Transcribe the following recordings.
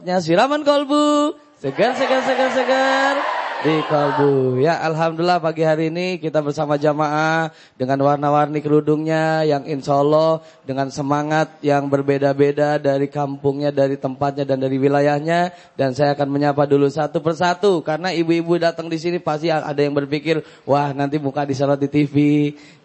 Siraman kolbu, segar, segar, segar, segar di kalbu. Ya Alhamdulillah pagi hari ini kita bersama jamaah dengan warna-warni kerudungnya yang insya Allah dengan semangat yang berbeda-beda dari kampungnya, dari tempatnya dan dari wilayahnya. Dan saya akan menyapa dulu satu persatu karena ibu-ibu datang di sini pasti ada yang berpikir wah nanti muka disorot di TV,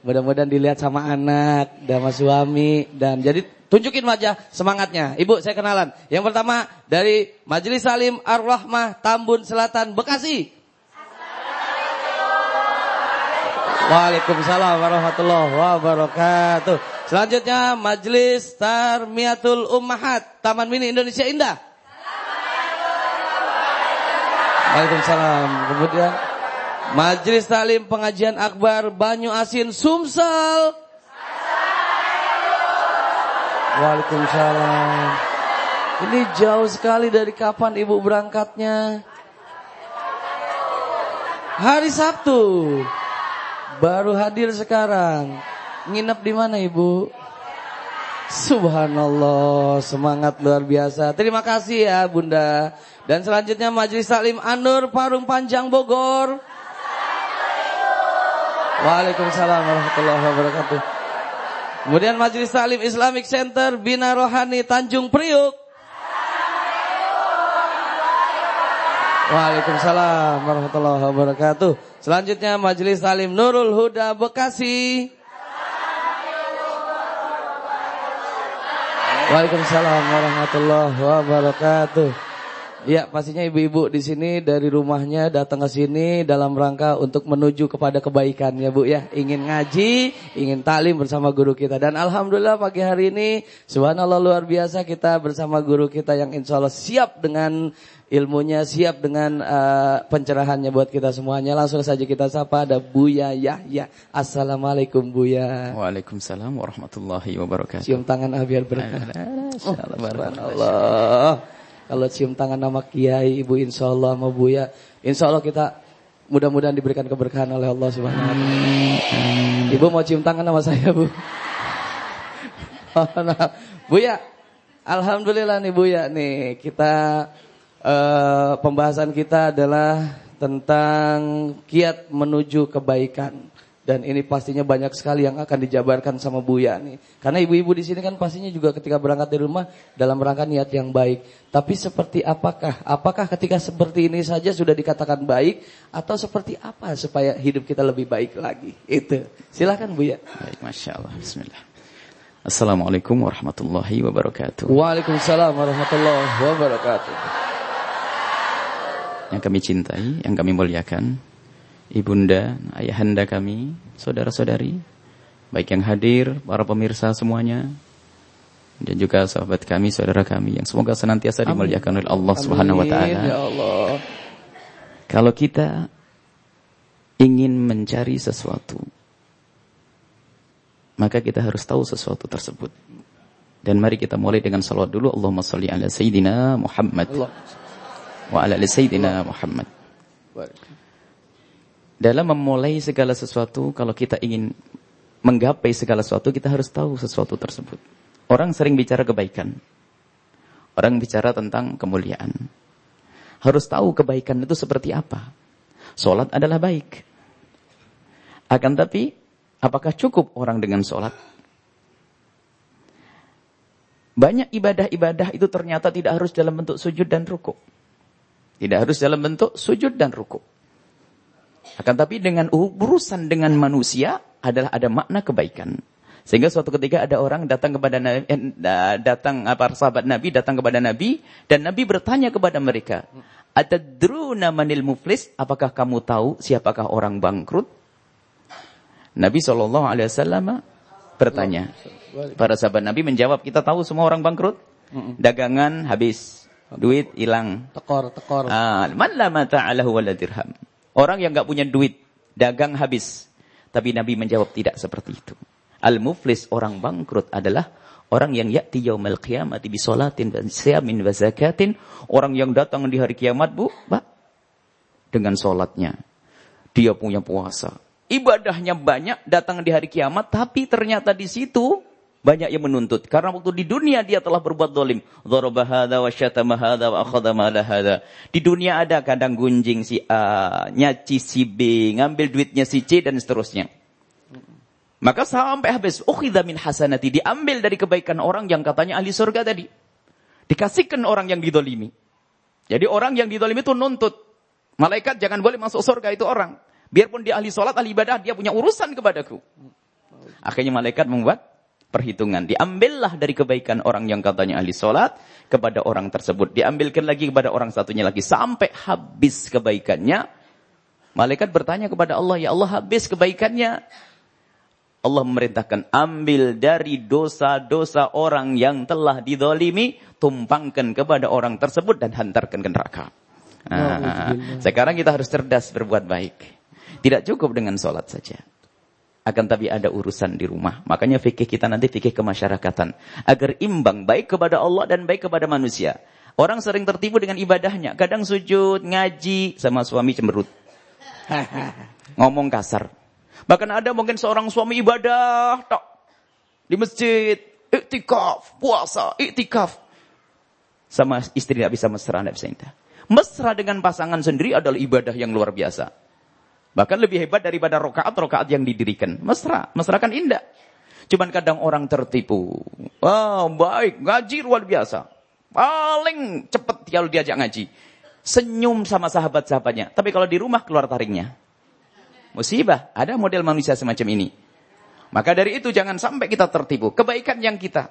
mudah-mudahan dilihat sama anak, sama suami dan jadi Tunjukin wajah semangatnya. Ibu, saya kenalan. Yang pertama dari Majelis Salim Ar-Rahmah Tambun Selatan Bekasi. Waalaikumsalam warahmatullahi wabarakatuh. Selanjutnya Majelis Tarmiatul Ummahat Taman Mini Indonesia Indah. Waalaikumsalam. Kemudian Majelis Talim Pengajian Akbar Banyu Asin Sumsel. Waalaikumsalam. Ini jauh sekali dari kapan ibu berangkatnya? Hari Sabtu. Baru hadir sekarang. Nginep di mana Ibu? Subhanallah, semangat luar biasa. Terima kasih ya Bunda. Dan selanjutnya Majelis Taklim Anur Parung Panjang Bogor. Waalaikumsalam warahmatullahi wabarakatuh. Kemudian Majelis Taklim Islamic Center Bina Rohani Tanjung Priuk. Waalaikumsalam warahmatullahi wabarakatuh. Selanjutnya Majelis Salim Nurul Huda Bekasi. Waalaikumsalam warahmatullahi wabarakatuh. Ya, pastinya ibu-ibu di sini dari rumahnya datang ke sini dalam rangka untuk menuju kepada kebaikan ya Bu ya. Ingin ngaji, ingin taklim bersama guru kita. Dan alhamdulillah pagi hari ini subhanallah luar biasa kita bersama guru kita yang insya Allah siap dengan ilmunya, siap dengan uh, pencerahannya buat kita semuanya. Langsung saja kita sapa ada Buya Yahya. Assalamualaikum Buya. Waalaikumsalam warahmatullahi wabarakatuh. Cium tangan ah biar berkah. Allah. Kalau cium tangan nama Kiai, Ibu Insya Allah sama Buya. Insya Allah kita mudah-mudahan diberikan keberkahan oleh Allah Subhanahu Wa Taala. Ibu mau cium tangan sama saya Bu? Buya, Alhamdulillah nih Buya nih kita uh, pembahasan kita adalah tentang kiat menuju kebaikan. Dan ini pastinya banyak sekali yang akan dijabarkan sama Buya nih. Karena ibu-ibu di sini kan pastinya juga ketika berangkat dari rumah dalam rangka niat yang baik. Tapi seperti apakah? Apakah ketika seperti ini saja sudah dikatakan baik atau seperti apa supaya hidup kita lebih baik lagi? Itu. Silakan Buya. Baik, masya Allah. Bismillah. Assalamualaikum warahmatullahi wabarakatuh. Waalaikumsalam warahmatullahi wabarakatuh. Yang kami cintai, yang kami muliakan, ibunda, ayahanda kami, saudara-saudari, baik yang hadir, para pemirsa semuanya, dan juga sahabat kami, saudara kami yang semoga senantiasa dimuliakan oleh Allah Subhanahu wa taala. Ya Allah. Kalau kita ingin mencari sesuatu, maka kita harus tahu sesuatu tersebut. Dan mari kita mulai dengan salawat dulu. Allahumma salli ala Sayyidina Muhammad. Allah. Wa ala ali Sayyidina Muhammad. Dalam memulai segala sesuatu, kalau kita ingin menggapai segala sesuatu, kita harus tahu sesuatu tersebut. Orang sering bicara kebaikan. Orang bicara tentang kemuliaan. Harus tahu kebaikan itu seperti apa. Solat adalah baik. Akan tapi, apakah cukup orang dengan solat? Banyak ibadah-ibadah itu ternyata tidak harus dalam bentuk sujud dan ruku. Tidak harus dalam bentuk sujud dan ruku. Akan tapi dengan urusan dengan manusia adalah ada makna kebaikan. Sehingga suatu ketika ada orang datang kepada Nabi, eh, datang apa sahabat Nabi datang kepada Nabi dan Nabi bertanya kepada mereka, "Atadruna manil muflis? Apakah kamu tahu siapakah orang bangkrut?" Nabi Shallallahu alaihi wasallam bertanya. Para sahabat Nabi menjawab, "Kita tahu semua orang bangkrut. Dagangan habis, duit hilang. Tekor, tekor. Ah, man la mata'alahu wala dirham." Orang yang nggak punya duit, dagang habis. Tapi Nabi menjawab tidak seperti itu. Al-muflis orang bangkrut adalah orang yang ya'ti yaumal qiyamati bi salatin wa siyamin wa zakatin, orang yang datang di hari kiamat, Bu, Pak, dengan salatnya. Dia punya puasa. Ibadahnya banyak, datang di hari kiamat, tapi ternyata di situ Banyak yang menuntut. Karena waktu di dunia dia telah berbuat dolim. Wa akhadha mala hadha. Di dunia ada kadang gunjing si A, nyaci si B, ngambil duitnya si C dan seterusnya. Maka sampai habis. Min hasanati. Diambil dari kebaikan orang yang katanya ahli surga tadi. Dikasihkan orang yang didolimi. Jadi orang yang didolimi itu nuntut. Malaikat jangan boleh masuk surga itu orang. Biarpun dia ahli sholat, ahli ibadah, dia punya urusan kepadaku. Akhirnya malaikat membuat perhitungan. Diambillah dari kebaikan orang yang katanya ahli sholat kepada orang tersebut. Diambilkan lagi kepada orang satunya lagi. Sampai habis kebaikannya. Malaikat bertanya kepada Allah, Ya Allah habis kebaikannya. Allah memerintahkan, ambil dari dosa-dosa orang yang telah didolimi, tumpangkan kepada orang tersebut dan hantarkan ke neraka. Nah, sekarang kita harus cerdas berbuat baik. Tidak cukup dengan sholat saja. Akan tapi ada urusan di rumah. Makanya fikih kita nanti fikih kemasyarakatan. Agar imbang baik kepada Allah dan baik kepada manusia. Orang sering tertipu dengan ibadahnya. Kadang sujud, ngaji, sama suami cemberut. Ngomong kasar. Bahkan ada mungkin seorang suami ibadah. Tak. Di masjid. Iktikaf. Puasa. Iktikaf. Sama istri tidak bisa mesra, tidak bisa indah. Mesra dengan pasangan sendiri adalah ibadah yang luar biasa. Bahkan lebih hebat daripada rokaat-rokaat yang didirikan. Mesra, mesra kan indah. Cuman kadang orang tertipu. Oh, baik, ngaji luar biasa. Paling cepat kalau diajak ngaji. Senyum sama sahabat-sahabatnya. Tapi kalau di rumah keluar taringnya. Musibah, ada model manusia semacam ini. Maka dari itu jangan sampai kita tertipu. Kebaikan yang kita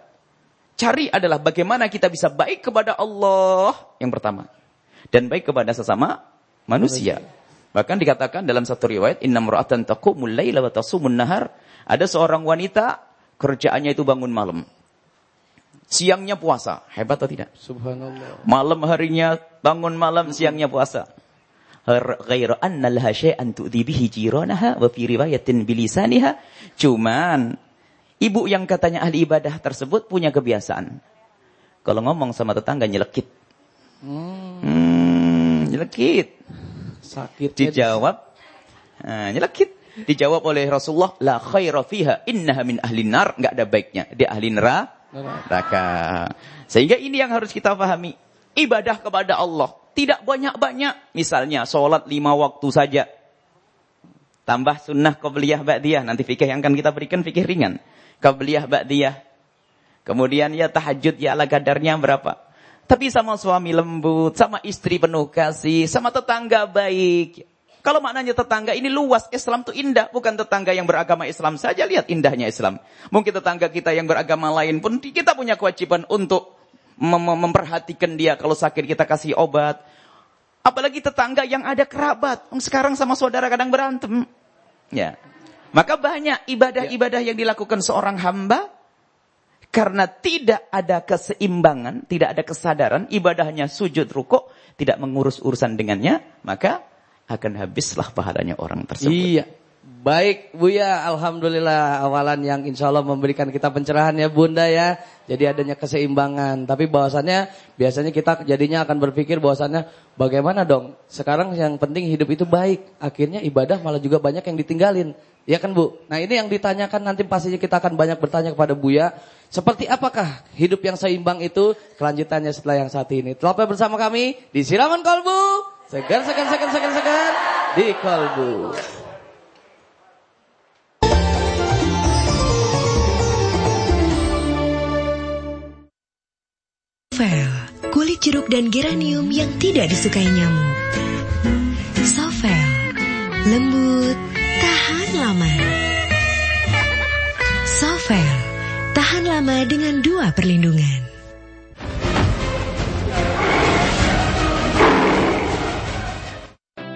cari adalah bagaimana kita bisa baik kepada Allah yang pertama. Dan baik kepada sesama manusia. Bahkan dikatakan dalam satu riwayat, Inna mra'atan taqumul layla wa tasumun nahar. Ada seorang wanita, kerjaannya itu bangun malam. Siangnya puasa. Hebat atau tidak? Subhanallah. Malam harinya bangun malam, siangnya puasa. Ghaira anna laha syai'an tu'dhi bihi jiranaha wa fi riwayatin bilisaniha. Cuman, ibu yang katanya ahli ibadah tersebut punya kebiasaan. Kalau ngomong sama tetangga nyelekit. Hmm, hmm nyelekit. Sakit. Dijawab. Nah, nyelekit. Dijawab oleh Rasulullah. La khaira fiha innaha min ahli nar. Nggak ada baiknya. Dia ahli neraka. Sehingga ini yang harus kita pahami. Ibadah kepada Allah. Tidak banyak-banyak. Misalnya sholat lima waktu saja. Tambah sunnah qabliyah ba'diyah. Nanti fikih yang akan kita berikan fikih ringan. Qabliyah ba'diyah. Kemudian ya tahajud ya ala kadarnya berapa. Tapi sama suami lembut, sama istri penuh kasih, sama tetangga baik. Kalau maknanya tetangga ini luas, Islam itu indah. Bukan tetangga yang beragama Islam saja, lihat indahnya Islam. Mungkin tetangga kita yang beragama lain pun kita punya kewajiban untuk mem memperhatikan dia. Kalau sakit kita kasih obat. Apalagi tetangga yang ada kerabat. Sekarang sama saudara kadang berantem. Ya. Maka banyak ibadah-ibadah yang dilakukan seorang hamba karena tidak ada keseimbangan, tidak ada kesadaran, ibadahnya sujud rukuk, tidak mengurus urusan dengannya, maka akan habislah pahalanya orang tersebut. Iya. Baik Buya, Alhamdulillah awalan yang insya Allah memberikan kita pencerahan ya Bunda ya. Jadi adanya keseimbangan. Tapi bahwasannya biasanya kita jadinya akan berpikir bahwasannya bagaimana dong. Sekarang yang penting hidup itu baik. Akhirnya ibadah malah juga banyak yang ditinggalin. Ya kan Bu? Nah ini yang ditanyakan nanti pastinya kita akan banyak bertanya kepada Buya. Seperti apakah hidup yang seimbang itu? Kelanjutannya setelah yang saat ini. Telah bersama kami di Siraman Kolbu. Segar, segar, segar, segar, segar. Di Kolbu. Sovel, kulit jeruk dan geranium yang tidak disukai nyamuk. Sovel, lembut, tahan lama. Sovel Tahan lama dengan dua perlindungan.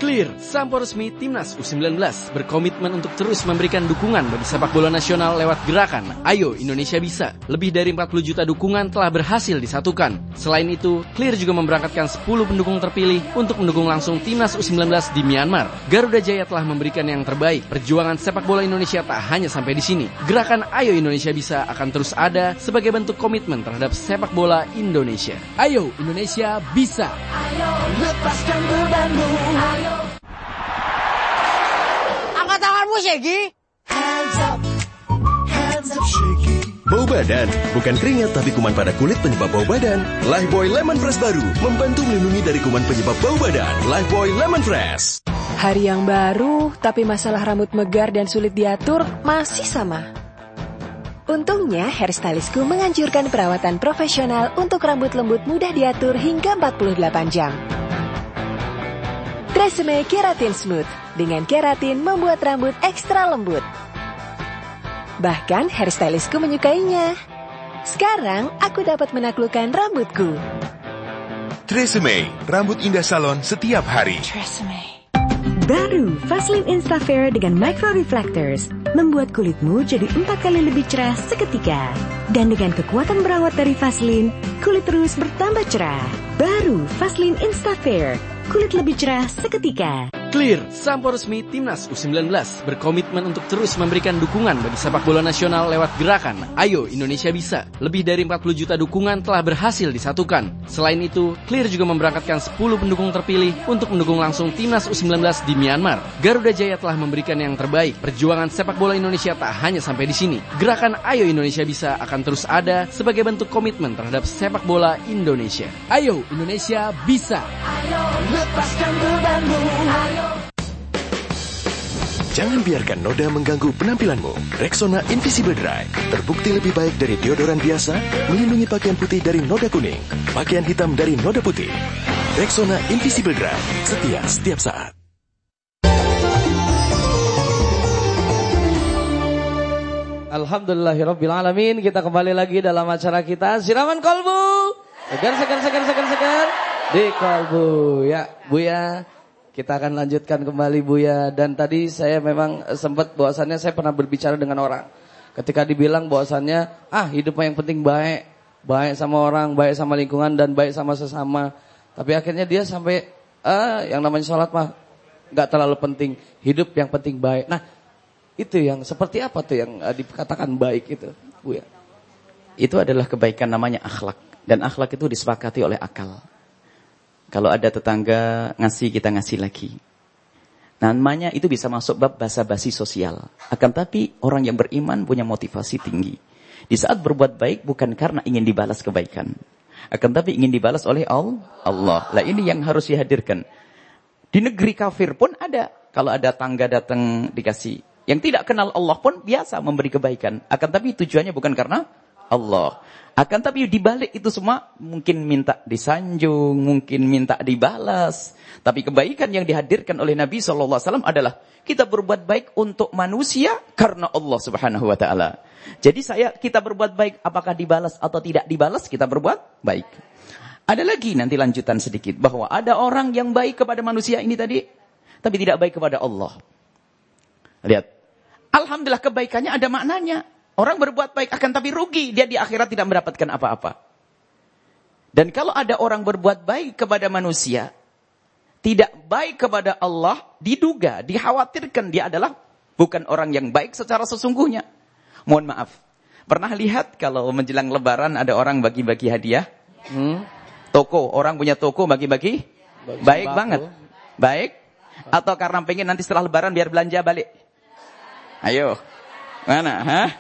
Clear, sampo resmi Timnas U19 berkomitmen untuk terus memberikan dukungan bagi sepak bola nasional lewat gerakan Ayo Indonesia Bisa. Lebih dari 40 juta dukungan telah berhasil disatukan. Selain itu, Clear juga memberangkatkan 10 pendukung terpilih untuk mendukung langsung Timnas U19 di Myanmar. Garuda Jaya telah memberikan yang terbaik. Perjuangan sepak bola Indonesia tak hanya sampai di sini. Gerakan Ayo Indonesia Bisa akan terus ada sebagai bentuk komitmen terhadap sepak bola Indonesia. Ayo Indonesia Bisa. Ayo lepaskan bebanmu. Ayo Angkat tanganmu, Shaggy. Hands up, hands up, Shaggy. badan. Bukan keringat tapi kuman pada kulit penyebab bau badan. Lifebuoy Lemon Fresh baru membantu melindungi dari kuman penyebab bau badan. Lifebuoy Lemon Fresh. Hari yang baru, tapi masalah rambut megar dan sulit diatur masih sama. Untungnya, hairstylistku menganjurkan perawatan profesional untuk rambut lembut mudah diatur hingga 48 jam. Tresemme Keratin Smooth. Dengan keratin membuat rambut ekstra lembut. Bahkan hairstylistku menyukainya. Sekarang aku dapat menaklukkan rambutku. Tresemme, rambut indah salon setiap hari. Baru Vaseline Instafair dengan Micro Reflectors membuat kulitmu jadi empat kali lebih cerah seketika. Dan dengan kekuatan merawat dari Vaseline, kulit terus bertambah cerah. Baru Vaseline Instafair, kulit lebih cerah seketika. Clear, sampo resmi Timnas U19 berkomitmen untuk terus memberikan dukungan bagi sepak bola nasional lewat gerakan Ayo Indonesia Bisa. Lebih dari 40 juta dukungan telah berhasil disatukan. Selain itu, Clear juga memberangkatkan 10 pendukung terpilih untuk mendukung langsung Timnas U19 di Myanmar. Garuda Jaya telah memberikan yang terbaik. Perjuangan sepak bola Indonesia tak hanya sampai di sini. Gerakan Ayo Indonesia Bisa akan terus ada sebagai bentuk komitmen terhadap sepak bola Indonesia. Ayo Indonesia Bisa. Jangan biarkan noda mengganggu penampilanmu. Rexona Invisible Dry terbukti lebih baik dari deodoran biasa, melindungi pakaian putih dari noda kuning, pakaian hitam dari noda putih. Rexona Invisible Dry, setia setiap saat. Alhamdulillahirabbil alamin. Kita kembali lagi dalam acara kita Siraman Kolbu. Segar segar segar segar segar di Kolbu. Ya, Buya. Kita akan lanjutkan kembali Buya dan tadi saya memang sempat bahwasannya saya pernah berbicara dengan orang. Ketika dibilang bahwasannya ah hidup yang penting baik, baik sama orang, baik sama lingkungan dan baik sama sesama. Tapi akhirnya dia sampai ah yang namanya sholat mah nggak terlalu penting, hidup yang penting baik. Nah, itu yang seperti apa tuh yang uh, dikatakan baik itu, Bu ya? Itu adalah kebaikan namanya akhlak. Dan akhlak itu disepakati oleh akal. Kalau ada tetangga ngasih, kita ngasih lagi. Namanya itu bisa masuk bab basa-basi sosial. Akan tapi orang yang beriman punya motivasi tinggi. Di saat berbuat baik bukan karena ingin dibalas kebaikan. Akan tapi ingin dibalas oleh Allah. Lah ini yang harus dihadirkan. Di negeri kafir pun ada. Kalau ada tangga datang dikasih. Yang tidak kenal Allah pun biasa memberi kebaikan. Akan tapi tujuannya bukan karena Allah. Akan tapi dibalik itu semua mungkin minta disanjung, mungkin minta dibalas. Tapi kebaikan yang dihadirkan oleh Nabi SAW adalah kita berbuat baik untuk manusia karena Allah Subhanahu Wa Taala. Jadi saya kita berbuat baik apakah dibalas atau tidak dibalas kita berbuat baik. Ada lagi nanti lanjutan sedikit bahwa ada orang yang baik kepada manusia ini tadi tapi tidak baik kepada Allah. Lihat. Alhamdulillah kebaikannya ada maknanya. Orang berbuat baik akan tapi rugi. Dia di akhirat tidak mendapatkan apa-apa. Dan kalau ada orang berbuat baik kepada manusia, tidak baik kepada Allah, diduga, dikhawatirkan dia adalah bukan orang yang baik secara sesungguhnya. Mohon maaf. Pernah lihat kalau menjelang lebaran ada orang bagi-bagi hadiah? Hmm? Toko, orang punya toko bagi-bagi? Baik banget. Baik. Atau karena pengen nanti setelah lebaran biar belanja balik? Ayo. Mana? Hah?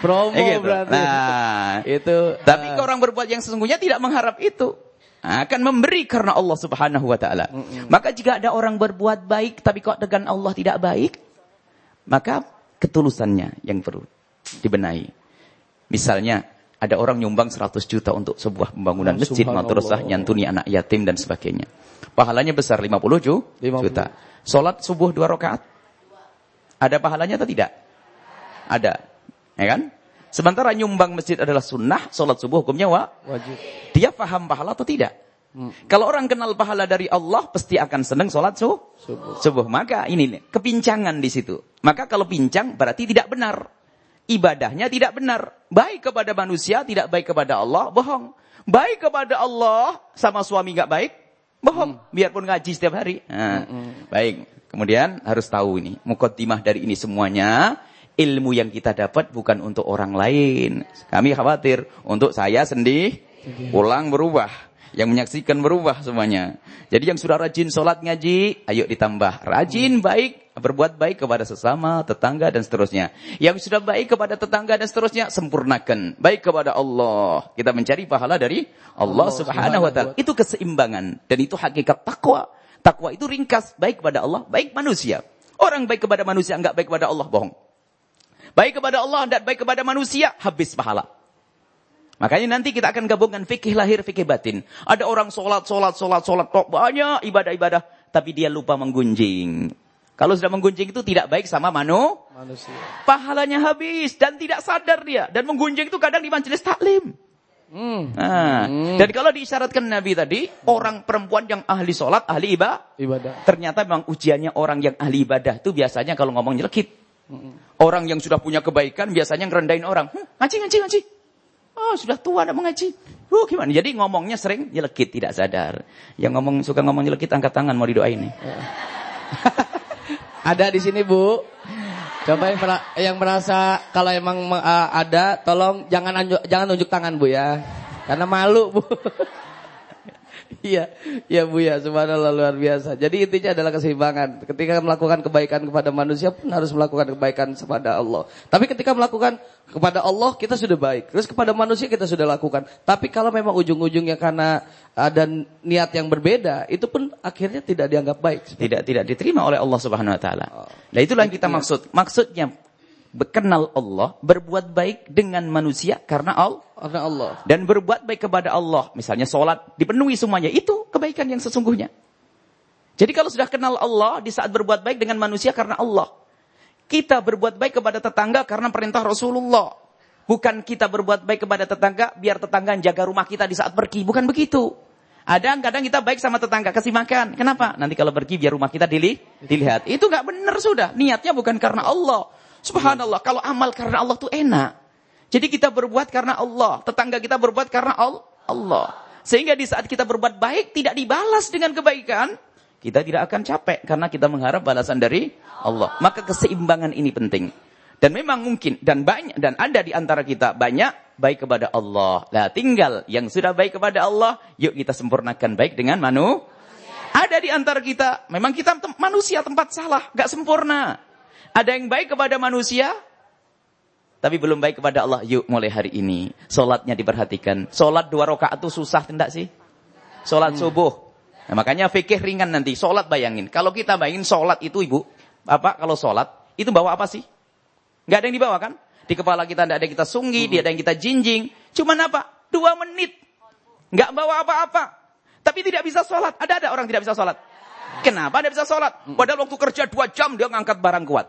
Promo Eh, gitu. berarti. Nah, Itu tapi eh, orang berbuat yang sesungguhnya tidak mengharap itu. Akan memberi karena Allah subhanahu wa ta'ala. Maka jika ada orang berbuat baik, tapi kok dengan Allah tidak baik, maka ketulusannya yang perlu dibenahi. Misalnya, ada orang nyumbang 100 juta untuk sebuah pembangunan Oh, masjid, madrasah, nyantuni anak yatim dan sebagainya. Pahalanya besar 50 ju- 50. juta. Salat subuh dua rakaat. Ada pahalanya atau tidak? Ada. Ya kan? Sementara nyumbang masjid adalah sunnah, sholat subuh hukumnya wa, wajib. dia paham pahala atau tidak? Kalau orang kenal pahala dari Allah, pasti akan senang sholat su subuh. Maka ini nih, kepincangan di situ. Maka kalau pincang berarti tidak benar. Ibadahnya tidak benar. Baik kepada manusia, tidak baik kepada Allah, bohong. Baik kepada Allah, sama suami nggak baik, bohong. Biarpun ngaji setiap hari. Nah, Baik. Kemudian harus tahu ini, mukaddimah dari ini semuanya, ilmu yang kita dapat bukan untuk orang lain. Kami khawatir untuk saya sendiri pulang berubah. Yang menyaksikan berubah semuanya. Jadi yang sudah rajin sholat ngaji, ayo ditambah. Rajin, baik, berbuat baik kepada sesama, tetangga, dan seterusnya. Yang sudah baik kepada tetangga dan seterusnya, sempurnakan. Baik kepada Allah. Kita mencari pahala dari Allah, Allah subhanahu wa ta'ala. Itu keseimbangan. Dan itu hakikat takwa. Takwa itu ringkas, baik kepada Allah, baik manusia. Orang baik kepada manusia, enggak baik kepada Allah, bohong. Baik kepada Allah, enggak baik kepada manusia, habis pahala. Makanya nanti kita akan gabungkan fikih lahir, fikih batin. Ada orang sholat, sholat, sholat, sholat, kok banyak ibadah-ibadah. Tapi dia lupa menggunjing. Kalau sudah menggunjing itu tidak baik sama manu. Manusia. Pahalanya habis dan tidak sadar dia. Dan menggunjing itu kadang di majelis taklim. Hmm. Nah, hmm. Dan kalau diisyaratkan Nabi tadi, orang perempuan yang ahli sholat, ahli ibadah. ibadah. Ternyata memang ujiannya orang yang ahli ibadah itu biasanya kalau ngomong nyelekit. Orang yang sudah punya kebaikan biasanya ngerendahin orang. Hm, ngaji, ngaji, ngaji. Oh, sudah tua ada mengaji. Uh, gimana? Jadi ngomongnya sering nyelekit, tidak sadar. Yang ngomong suka ngomong nyelekit, angkat tangan mau didoain nih. ada di sini, Bu. Coba yang, yang merasa kalau emang uh, ada, tolong jangan anju, jangan nunjuk tangan, Bu ya. Karena malu, Bu. Iya, iya Bu ya, subhanallah luar biasa. Jadi intinya adalah keseimbangan. Ketika melakukan kebaikan kepada manusia pun harus melakukan kebaikan kepada Allah. Tapi ketika melakukan kepada Allah kita sudah baik. Terus kepada manusia kita sudah lakukan. Tapi kalau memang ujung-ujungnya karena ada niat yang berbeda, itu pun akhirnya tidak dianggap baik. Tidak tidak diterima oleh Allah Subhanahu wa taala. Nah, itulah yang kita iya. maksud. Maksudnya berkenal Allah, berbuat baik dengan manusia karena Allah. Karena Allah. Dan berbuat baik kepada Allah. Misalnya sholat, dipenuhi semuanya. Itu kebaikan yang sesungguhnya. Jadi kalau sudah kenal Allah, di saat berbuat baik dengan manusia karena Allah. Kita berbuat baik kepada tetangga karena perintah Rasulullah. Bukan kita berbuat baik kepada tetangga, biar tetangga jaga rumah kita di saat pergi. Bukan begitu. Ada kadang kita baik sama tetangga, kasih makan. Kenapa? Nanti kalau pergi biar rumah kita dilihat. Itu nggak benar sudah. Niatnya bukan karena Allah. Subhanallah, kalau amal karena Allah tuh enak. Jadi kita berbuat karena Allah, tetangga kita berbuat karena Allah. Sehingga di saat kita berbuat baik tidak dibalas dengan kebaikan, kita tidak akan capek karena kita mengharap balasan dari Allah. Maka keseimbangan ini penting. Dan memang mungkin dan banyak dan ada di antara kita banyak baik kepada Allah. Lah tinggal yang sudah baik kepada Allah, yuk kita sempurnakan baik dengan manu. Ada di antara kita, memang kita manusia tempat salah, gak sempurna. Ada yang baik kepada manusia, tapi belum baik kepada Allah. Yuk mulai hari ini, solatnya diperhatikan. Solat dua rakaat itu susah tidak sih? Solat hmm. subuh. Nah, makanya fikih ringan nanti. Solat bayangin. Kalau kita bayangin solat itu ibu, apa kalau solat itu bawa apa sih? Gak ada yang dibawa kan? Di kepala kita tidak ada yang kita sunggi, hmm. ada yang kita jinjing. Cuman apa? Dua menit. Gak bawa apa-apa. Tapi tidak bisa sholat. Ada ada orang tidak bisa sholat. Kenapa dia bisa sholat? Padahal waktu kerja dua jam dia ngangkat barang kuat.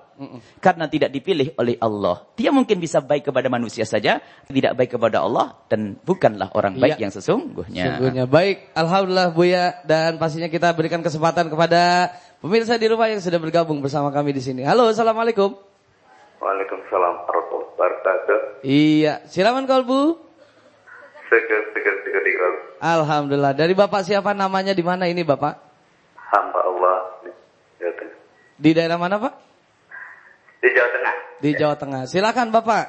Karena tidak dipilih oleh Allah. Dia mungkin bisa baik kepada manusia saja, tidak baik kepada Allah dan bukanlah orang baik ya. yang sesungguhnya. Sesungguhnya baik. Alhamdulillah Buya dan pastinya kita berikan kesempatan kepada pemirsa di rumah yang sudah bergabung bersama kami di sini. Halo, assalamualaikum. Waalaikumsalam warahmatullahi wabarakatuh. Iya, silakan Bu. Seger, seger, seger, seger. Alhamdulillah. Dari Bapak siapa namanya di mana ini Bapak? Hamba Allah di daerah mana Pak? Di Jawa Tengah. Di Jawa Tengah. Silakan Bapak.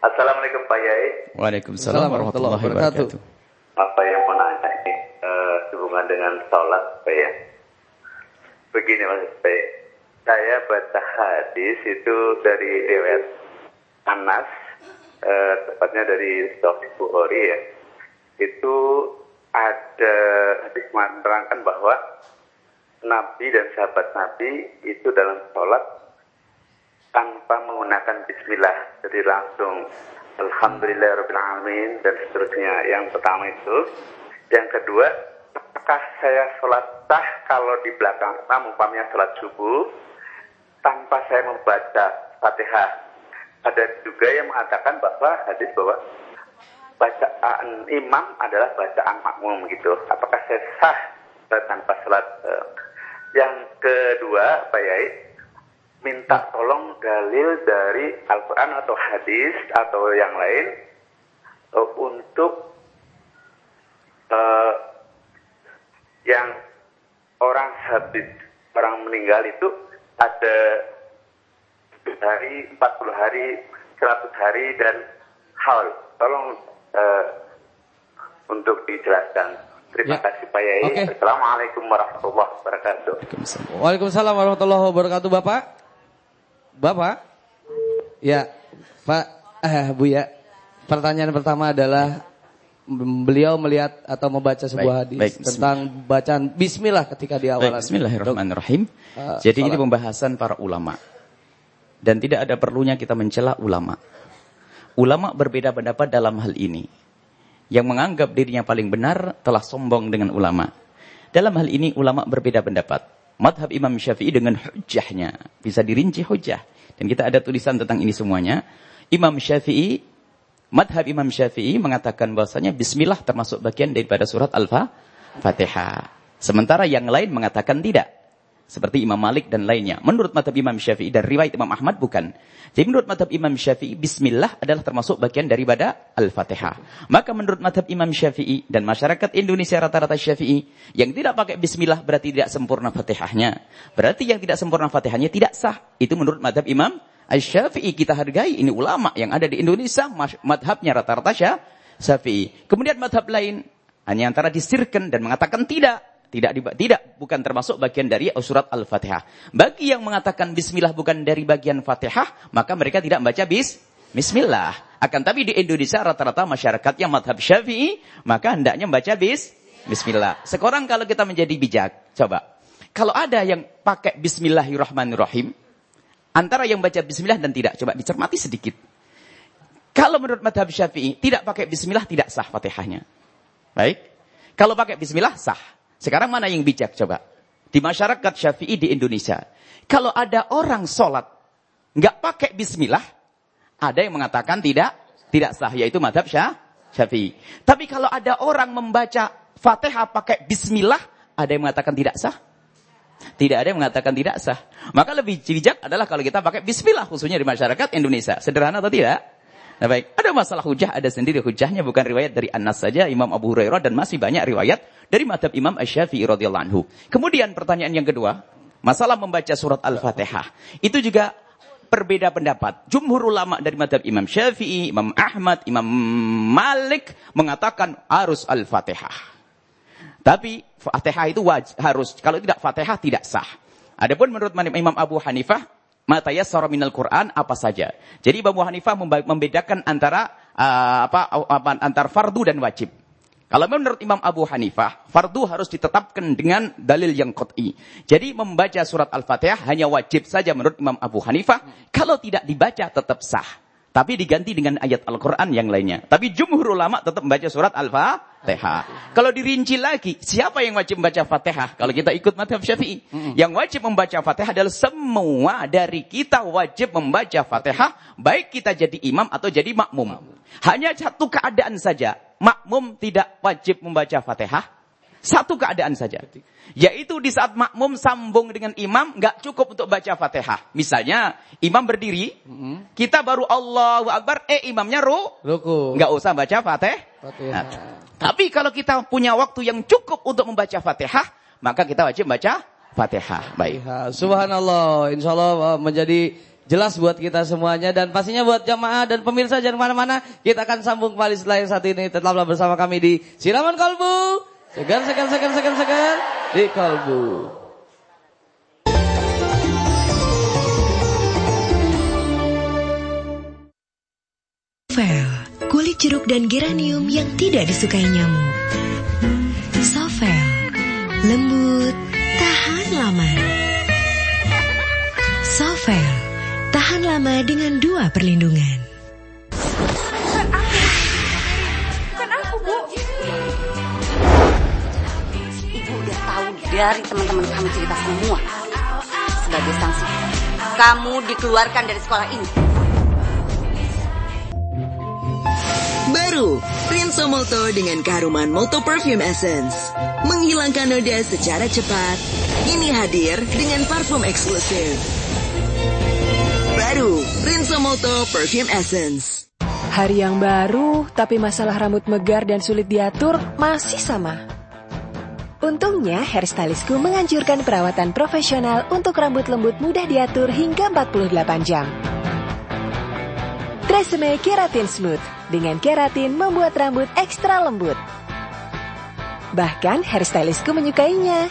Assalamualaikum Pak Yai. Waalaikumsalam warahmatullahi wabarakatuh. Apa yang mau nanya ini uh, hubungan dengan sholat Pak ya? Begini Mas Pak. Saya baca hadis itu dari riwayat Anas, uh, tepatnya dari Sahih Bukhari ya. Itu ada hadis menerangkan bahwa Nabi dan sahabat Nabi itu dalam sholat tanpa menggunakan Bismillah, jadi langsung Alhamdulillahirobbilalamin dan seterusnya. Yang pertama itu, yang kedua, apakah saya sholat sah kalau di belakang imam umpamanya sholat subuh tanpa saya membaca Fatihah? Ada juga yang mengatakan bahwa hadis bahwa bacaan imam adalah bacaan makmum gitu. Apakah saya sah tanpa salat? Eh, yang kedua, Pak Yai, minta tolong dalil dari Al-Quran atau hadis atau yang lain uh, untuk uh, yang orang habis orang meninggal itu ada hari 40 hari 100 hari dan hal tolong uh, untuk dijelaskan. Terima Ya. kasih Pak Yai. Oke. Assalamualaikum warahmatullahi wabarakatuh. Waalaikumsalam warahmatullahi wabarakatuh, Bapak. Bapak? Ya, Pak, eh, Bu ya. Pertanyaan pertama adalah beliau melihat atau membaca sebuah Baik, hadis baik, tentang bacaan bismillah ketika di awal. Baik, bismillahirrahmanirrahim. Uh, Jadi ini sholat. pembahasan para ulama. Dan tidak ada perlunya kita mencela ulama. Ulama berbeda pendapat dalam hal ini. Yang menganggap dirinya paling benar telah sombong dengan ulama. Dalam hal ini ulama berbeda pendapat. Madhab Imam Syafi'i dengan hujahnya. Bisa dirinci hujah. Dan kita ada tulisan tentang ini semuanya. Imam Syafi'i, madhab Imam Syafi'i mengatakan bahwasanya bismillah termasuk bagian daripada surat Al-Fatihah. Sementara yang lain mengatakan tidak. Seperti Imam Malik dan lainnya. Menurut madhab Imam Syafi'i dan riwayat Imam Ahmad bukan. Jadi menurut madhab Imam Syafi'i, Bismillah adalah termasuk bagian daripada Al-Fatihah. Maka menurut madhab Imam Syafi'i dan masyarakat Indonesia rata-rata Syafi'i, yang tidak pakai Bismillah berarti tidak sempurna Fatihahnya. Berarti yang tidak sempurna Fatihahnya tidak sah. Itu menurut madhab Imam Syafi'i kita hargai. Ini ulama yang ada di Indonesia, madhabnya rata-rata Sya- Syafi'i. Kemudian madhab lain, hanya antara disirkan dan mengatakan tidak. Tidak, tidak, bukan termasuk bagian dari surat Al-Fatihah. Bagi yang mengatakan Bismillah bukan dari bagian Fatihah, maka mereka tidak membaca bis, Bismillah. Akan tapi di Indonesia rata-rata masyarakat yang madhab syafi'i, maka hendaknya membaca bis, Bismillah. Sekarang kalau kita menjadi bijak, coba. Kalau ada yang pakai Bismillahirrahmanirrahim, antara yang baca Bismillah dan tidak, coba dicermati sedikit. Kalau menurut madhab syafi'i, tidak pakai Bismillah tidak sah Fatihahnya. Baik. Kalau pakai Bismillah sah. Sekarang mana yang bijak coba? Di masyarakat Syafi'i di Indonesia. Kalau ada orang sholat nggak pakai Bismillah, ada yang mengatakan tidak tidak sah, yaitu madhab Syafi'i. Tapi kalau ada orang membaca Fatihah pakai Bismillah, ada yang mengatakan tidak sah. Tidak ada yang mengatakan tidak sah. Maka lebih bijak adalah kalau kita pakai Bismillah khususnya di masyarakat Indonesia. Sederhana atau tidak? Nah baik, ada masalah hujah, ada sendiri hujahnya bukan riwayat dari Anas saja, Imam Abu Hurairah dan masih banyak riwayat dari madhab Imam Asy-Syafi'i radhiyallahu anhu. Kemudian pertanyaan yang kedua, masalah membaca surat Al-Fatihah. Itu juga berbeda pendapat. Jumhur ulama dari madhab Imam Syafi'i, Imam Ahmad, Imam Malik mengatakan harus Al-Fatihah. Tapi Fatihah itu waj- harus. Kalau tidak Fatihah tidak sah. Adapun menurut Imam Abu Hanifah, mata yassara minal Quran apa saja. Jadi Imam Abu Hanifah membedakan antara uh, apa, antar fardu dan wajib. Kalau menurut Imam Abu Hanifah, fardu harus ditetapkan dengan dalil yang qat'i. Jadi membaca surat Al-Fatihah hanya wajib saja menurut Imam Abu Hanifah. Kalau tidak dibaca tetap sah. Tapi diganti dengan ayat Al-Quran yang lainnya. Tapi jumhur ulama tetap membaca surat Al-Fatihah. Kalau dirinci lagi, siapa yang wajib membaca Fatihah? Kalau kita ikut madhab syafi'i. Yang wajib membaca Fatihah adalah semua dari kita wajib membaca Fatihah. Baik kita jadi imam atau jadi makmum. Hanya satu keadaan saja. Makmum tidak wajib membaca Fatihah. Satu keadaan saja. Yaitu di saat makmum sambung dengan imam, nggak cukup untuk baca fatihah. Misalnya, imam berdiri, kita baru Allahu Akbar, eh imamnya ru, Ruku. nggak usah baca fatih. Fatihah. Nah, tapi kalau kita punya waktu yang cukup untuk membaca fatihah, maka kita wajib baca fatihah. Baik. Ya, subhanallah, insya Allah uh, menjadi jelas buat kita semuanya dan pastinya buat jamaah dan pemirsa jangan mana-mana kita akan sambung kembali setelah yang satu ini tetaplah bersama kami di Siraman Kolbu segar segar segar segar segar di Kolbu. Sovel, kulit jeruk dan geranium yang tidak disukai nyamuk. Sovel, lembut, tahan lama. Sovel, tahan lama dengan dua perlindungan. Bukan aku, Bu. Ibu udah tahu dari teman-teman kami cerita semua. Sebagai sanksi, kamu dikeluarkan dari sekolah ini. Baru, Rinso Molto dengan keharuman Molto Perfume Essence. Menghilangkan noda secara cepat. Ini hadir dengan parfum eksklusif. Baru, Rinso Molto Perfume Essence. Hari yang baru, tapi masalah rambut megar dan sulit diatur masih sama. Untungnya, hairstylistku menganjurkan perawatan profesional untuk rambut lembut mudah diatur hingga 48 jam. Tresemme Keratin Smooth dengan keratin membuat rambut ekstra lembut. Bahkan hairstylistku menyukainya.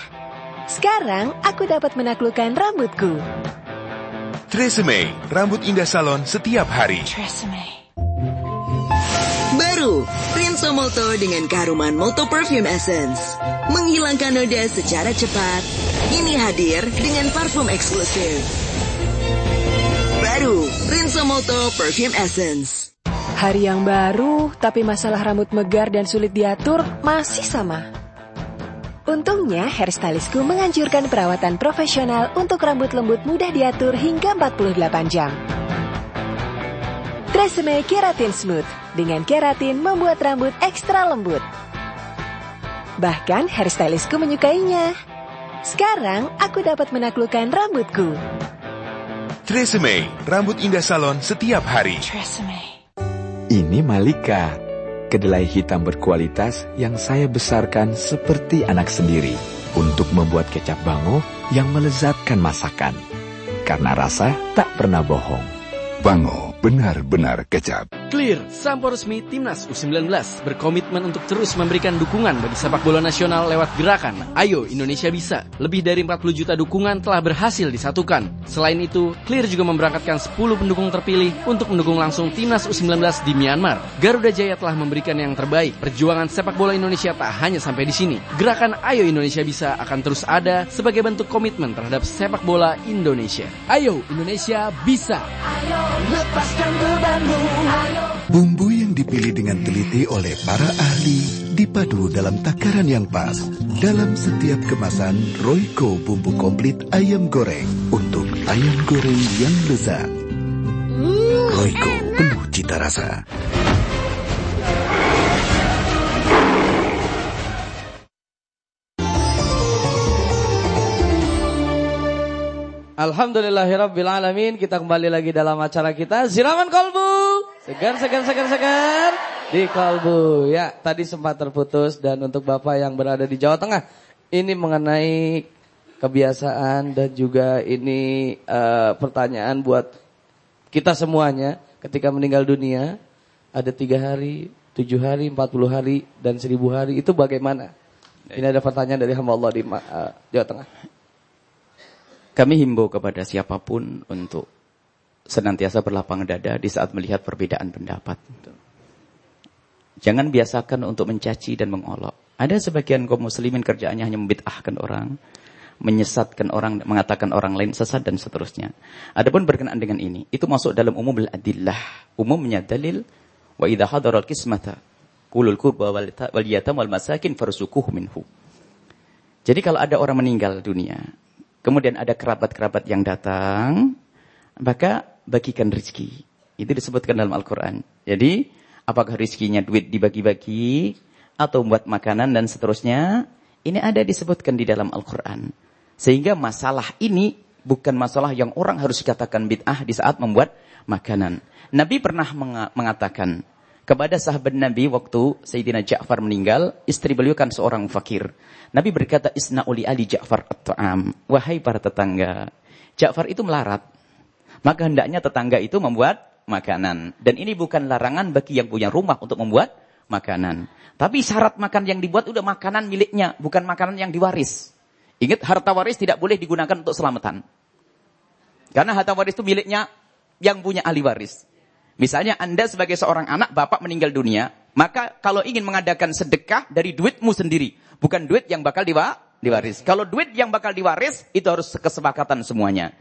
Sekarang aku dapat menaklukkan rambutku. Tresemme, rambut indah salon setiap hari. Baru, Rinso Molto dengan keharuman Molto Perfume Essence. Menghilangkan noda secara cepat. Ini hadir dengan parfum eksklusif. Baru, Rinso Molto Perfume Essence. Hari yang baru, tapi masalah rambut megar dan sulit diatur masih sama. Untungnya, hairstylistku menganjurkan perawatan profesional untuk rambut lembut mudah diatur hingga 48 jam. Tresemme Keratin Smooth. Dengan keratin membuat rambut ekstra lembut. Bahkan hairstylistku menyukainya. Sekarang aku dapat menaklukkan rambutku. Tresemme, rambut indah salon setiap hari. Ini Malika, kedelai hitam berkualitas yang saya besarkan seperti anak sendiri untuk membuat kecap bango yang melezatkan masakan. Karena rasa tak pernah bohong. Bango, benar-benar kecap. Clear, sampo resmi Timnas U19 berkomitmen untuk terus memberikan dukungan bagi sepak bola nasional lewat gerakan Ayo Indonesia Bisa. Lebih dari 40 juta dukungan telah berhasil disatukan. Selain itu, Clear juga memberangkatkan 10 pendukung terpilih untuk mendukung langsung Timnas U19 di Myanmar. Garuda Jaya telah memberikan yang terbaik. Perjuangan sepak bola Indonesia tak hanya sampai di sini. Gerakan Ayo Indonesia Bisa akan terus ada sebagai bentuk komitmen terhadap sepak bola Indonesia. Ayo Indonesia Bisa. Lepaskan bebanmu. Bumbu yang dipilih dengan teliti oleh para ahli dipadu dalam takaran yang pas. Dalam setiap kemasan, Royco bumbu komplit ayam goreng untuk ayam goreng yang lezat. Royco penuh cita rasa. Alhamdulillahirrabbilalamin Kita kembali lagi dalam acara kita. Ziraman Kolbu. Segar, segar, segar, segar. Di Kolbu. Ya, tadi sempat terputus Dan untuk Bapak yang berada di Jawa Tengah Ini mengenai kebiasaan Dan juga ini uh, pertanyaan buat kita semuanya. Ketika meninggal dunia Ada tiga hari, tujuh hari, empat puluh hari Dan seribu hari. Itu bagaimana? Ini ada pertanyaan dari hamba Allah di uh, Jawa Tengah Kami himbau kepada siapa pun untuk senantiasa berlapang dada di saat melihat perbedaan pendapat. Jangan biasakan untuk mencaci dan mengolok. Ada sebagian kaum muslimin kerjaannya hanya membid'ahkan orang, menyesatkan orang, mengatakan orang lain sesat dan seterusnya. Adapun berkenaan dengan ini, itu masuk dalam umum adillah. Umumnya dalil wa idza hadaral qismata qulul qurba wal yatam wal masakin farzuquhu minhu. Jadi kalau ada orang meninggal dunia, kemudian ada kerabat-kerabat yang datang, maka bagikan rizki. Itu disebutkan dalam Al-Quran. Jadi, apakah rizkinya duit dibagi-bagi, atau buat makanan dan seterusnya, ini ada disebutkan di dalam Al-Quran. Sehingga masalah ini bukan masalah yang orang harus dikatakan bid'ah di saat membuat makanan. Nabi pernah mengatakan kepada sahabat Nabi waktu Sayyidina Ja'far meninggal, istri beliau kan seorang fakir. Nabi berkata, Isna uli Ali Ja'far at-ta'am. Wahai para tetangga, Ja'far itu melarat. Maka hendaknya tetangga itu membuat makanan. Dan ini bukan larangan bagi yang punya rumah untuk membuat makanan. Tapi syarat makan yang dibuat udah makanan miliknya, bukan makanan yang diwaris. Ingat, harta waris tidak boleh digunakan untuk selamatan. Karena harta waris itu miliknya yang punya ahli waris. Misalnya Anda sebagai seorang anak, bapak meninggal dunia, maka kalau ingin mengadakan sedekah dari duitmu sendiri, bukan duit yang bakal diwa, diwaris. Kalau duit yang bakal diwaris, itu harus kesepakatan semuanya.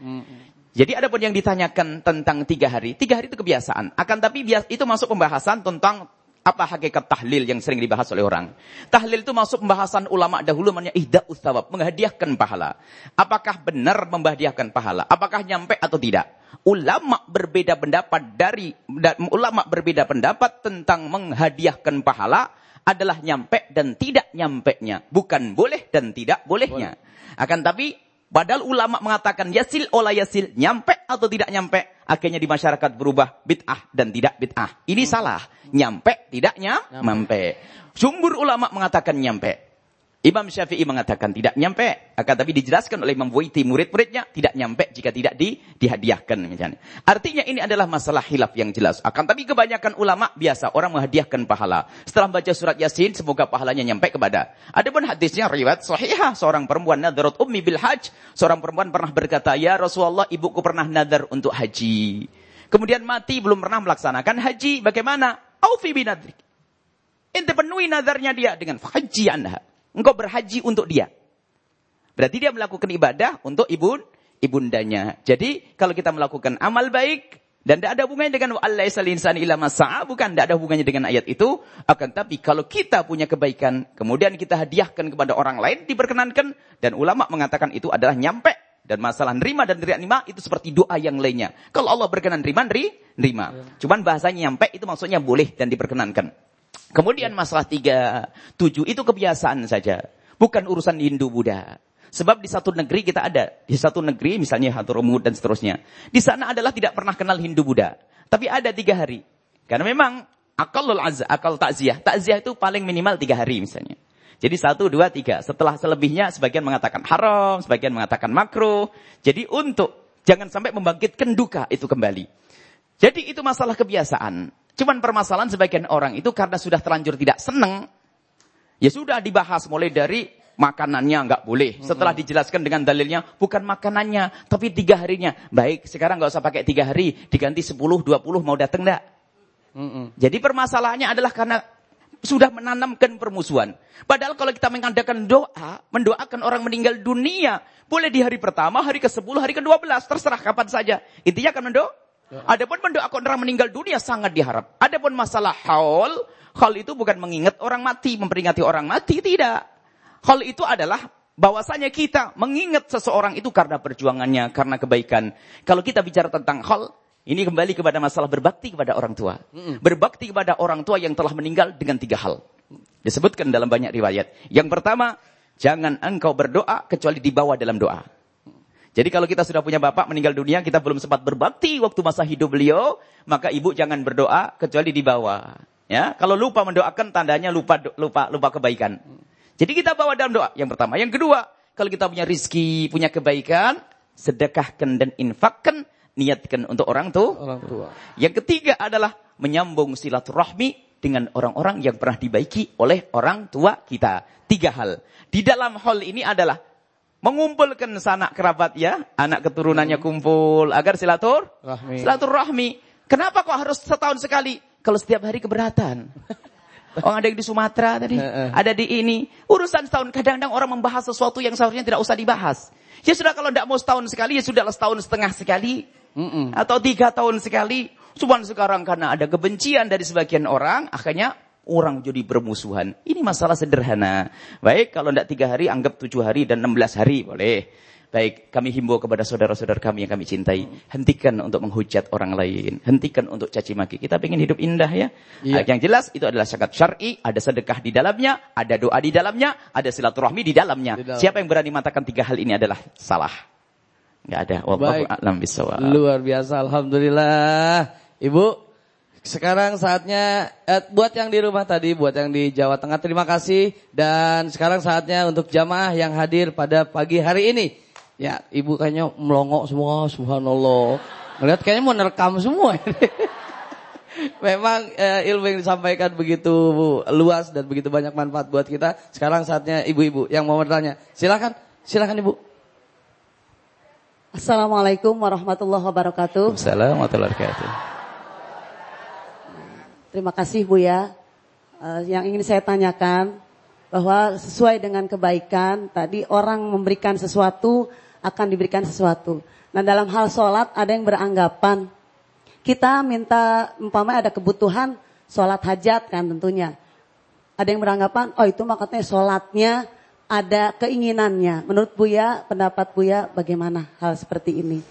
Jadi ada pun yang ditanyakan tentang tiga hari. Tiga hari itu kebiasaan. Akan tapi itu masuk pembahasan tentang apa hakikat tahlil yang sering dibahas oleh orang. Tahlil itu masuk pembahasan ulama dahulu namanya ihda ustawab, menghadiahkan pahala. Apakah benar membahadiahkan pahala? Apakah nyampe atau tidak? Ulama berbeda pendapat dari ulama berbeda pendapat tentang menghadiahkan pahala adalah nyampe dan tidak nyampe-nya. Bukan boleh dan tidak bolehnya. Akan tapi, padahal ulama mengatakan yasil olah yasil, nyampe atau tidak nyampe. Akhirnya di masyarakat berubah bid'ah dan tidak bid'ah. Ini hmm. salah. Nyampe, tidak nyampe. Sumber ulama mengatakan nyampe. Imam Syafi'i mengatakan tidak nyampe, akan tapi dijelaskan oleh Imam Buaiti murid-muridnya tidak nyampe jika tidak di, dihadiahkan misalnya. Artinya ini adalah masalah hilaf yang jelas. Akan tapi kebanyakan ulama biasa orang menghadiahkan pahala. Setelah baca surat Yasin semoga pahalanya nyampe kepada. Adapun hadisnya riwayat sahihah seorang perempuan nadarat ummi bil hajj, seorang perempuan pernah berkata, "Ya Rasulullah, ibuku pernah nadar untuk haji." Kemudian mati belum pernah melaksanakan haji, bagaimana? Aufi binadrik. Ente penuhi nadarnya dia dengan haji anda. Engkau berhaji untuk dia. Berarti dia melakukan ibadah untuk ibu ibundanya. Jadi kalau kita melakukan amal baik dan tidak ada hubungannya dengan Allah insan ila masa'a, bukan tidak ada hubungannya dengan ayat itu, akan tapi kalau kita punya kebaikan, kemudian kita hadiahkan kepada orang lain diperkenankan dan ulama mengatakan itu adalah nyampe dan masalah nerima dan tidak nerima itu seperti doa yang lainnya. Kalau Allah berkenan nerima, nerima. Cuman bahasanya nyampe itu maksudnya boleh dan diperkenankan. Kemudian masalah tiga, tujuh itu kebiasaan saja. Bukan urusan Hindu Buddha. Sebab di satu negeri kita ada. Di satu negeri misalnya Haturumut dan seterusnya. Di sana adalah tidak pernah kenal Hindu Buddha. Tapi ada tiga hari. Karena memang akal azza, akal takziah. Takziah itu paling minimal tiga hari misalnya. Jadi satu, dua, tiga. Setelah selebihnya sebagian mengatakan haram, sebagian mengatakan makruh. Jadi untuk jangan sampai membangkitkan duka itu kembali. Jadi itu masalah kebiasaan. Cuman permasalahan sebagian orang itu karena sudah terlanjur tidak senang, ya sudah dibahas mulai dari makanannya nggak boleh. Setelah dijelaskan dengan dalilnya, bukan makanannya, tapi tiga harinya. Baik, sekarang nggak usah pakai tiga hari, diganti sepuluh, dua puluh, mau datang nggak? Jadi permasalahannya adalah karena sudah menanamkan permusuhan. Padahal kalau kita mengadakan doa, mendoakan orang meninggal dunia, boleh di hari pertama, hari ke-10, hari ke-12, terserah kapan saja. Intinya kan mendoa. Adapun mendoakan orang meninggal dunia sangat diharap. Adapun masalah haul, hal itu bukan mengingat orang mati, memperingati orang mati, tidak. Hal itu adalah bahwasanya kita mengingat seseorang itu karena perjuangannya, karena kebaikan. Kalau kita bicara tentang hal, ini kembali kepada masalah berbakti kepada orang tua. Berbakti kepada orang tua yang telah meninggal dengan tiga hal. Disebutkan dalam banyak riwayat. Yang pertama, jangan engkau berdoa kecuali dibawa dalam doa. Jadi kalau kita sudah punya bapak meninggal dunia, kita belum sempat berbakti waktu masa hidup beliau, maka ibu jangan berdoa kecuali di bawah. Ya, kalau lupa mendoakan tandanya lupa lupa lupa kebaikan. Jadi kita bawa dalam doa. Yang pertama, yang kedua, kalau kita punya rizki, punya kebaikan, sedekahkan dan infakkan, niatkan untuk orang tuh. Orang tua. Yang ketiga adalah menyambung silaturahmi dengan orang-orang yang pernah dibaiki oleh orang tua kita. Tiga hal. Di dalam hal ini adalah mengumpulkan sanak kerabat ya, anak keturunannya hmm. kumpul agar silatur rahmi. Silaturahmi. Kenapa kok harus setahun sekali? Kalau setiap hari keberatan. Oh ada yang di Sumatera tadi, ada di ini. Urusan setahun kadang-kadang orang membahas sesuatu yang seharusnya tidak usah dibahas. Ya sudah kalau tidak mau setahun sekali, ya sudah setahun setengah sekali. Mm -mm. Atau tiga tahun sekali. Cuman sekarang karena ada kebencian dari sebagian orang, akhirnya orang jadi bermusuhan. Ini masalah sederhana. Baik, kalau tidak tiga hari, anggap tujuh hari dan enam belas hari, boleh. Baik, kami himbau kepada saudara-saudara kami yang kami cintai. Hentikan untuk menghujat orang lain. Hentikan untuk caci maki. Kita ingin hidup indah ya. Iya. Yang jelas itu adalah syakat syar'i. Ada sedekah di dalamnya. Ada doa di dalamnya. Ada silaturahmi di dalamnya. Di dalam. Siapa yang berani mengatakan tiga hal ini adalah salah. Enggak ada. Wallahu a'lam Luar biasa. Alhamdulillah. Ibu, sekarang saatnya eh, buat yang di rumah tadi, buat yang di Jawa Tengah terima kasih dan sekarang saatnya untuk jamaah yang hadir pada pagi hari ini. Ya, ibu kayaknya melongok semua, subhanallah. Melihat kayaknya mau nerekam semua Memang eh, ilmu yang disampaikan begitu luas dan begitu banyak manfaat buat kita. Sekarang saatnya ibu-ibu yang mau bertanya. Silakan, silakan ibu. Assalamualaikum warahmatullahi wabarakatuh. Assalamualaikum warahmatullahi wabarakatuh. Terima kasih Bu ya. Uh, yang ingin saya tanyakan bahwa sesuai dengan kebaikan tadi orang memberikan sesuatu akan diberikan sesuatu. Nah dalam hal sholat ada yang beranggapan kita minta umpamanya ada kebutuhan sholat hajat kan tentunya. Ada yang beranggapan oh itu makanya sholatnya ada keinginannya. Menurut Buya, pendapat Buya bagaimana hal seperti ini?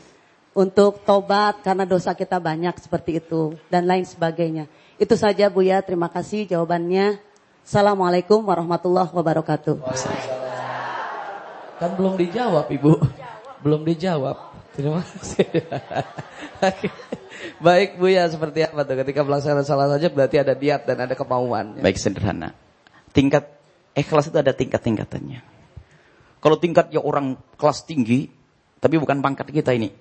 Untuk tobat karena dosa kita banyak seperti itu dan lain sebagainya. Itu saja Bu ya, terima kasih jawabannya. Assalamualaikum warahmatullahi wabarakatuh. Kan belum dijawab Ibu. Belum dijawab. Terima kasih. Baik Bu ya, seperti apa tuh? Ketika melaksanakan salah saja berarti ada diat dan ada kemauan. Baik sederhana. Tingkat ikhlas itu ada tingkat-tingkatannya. Kalau tingkatnya orang kelas tinggi, tapi bukan pangkat kita ini.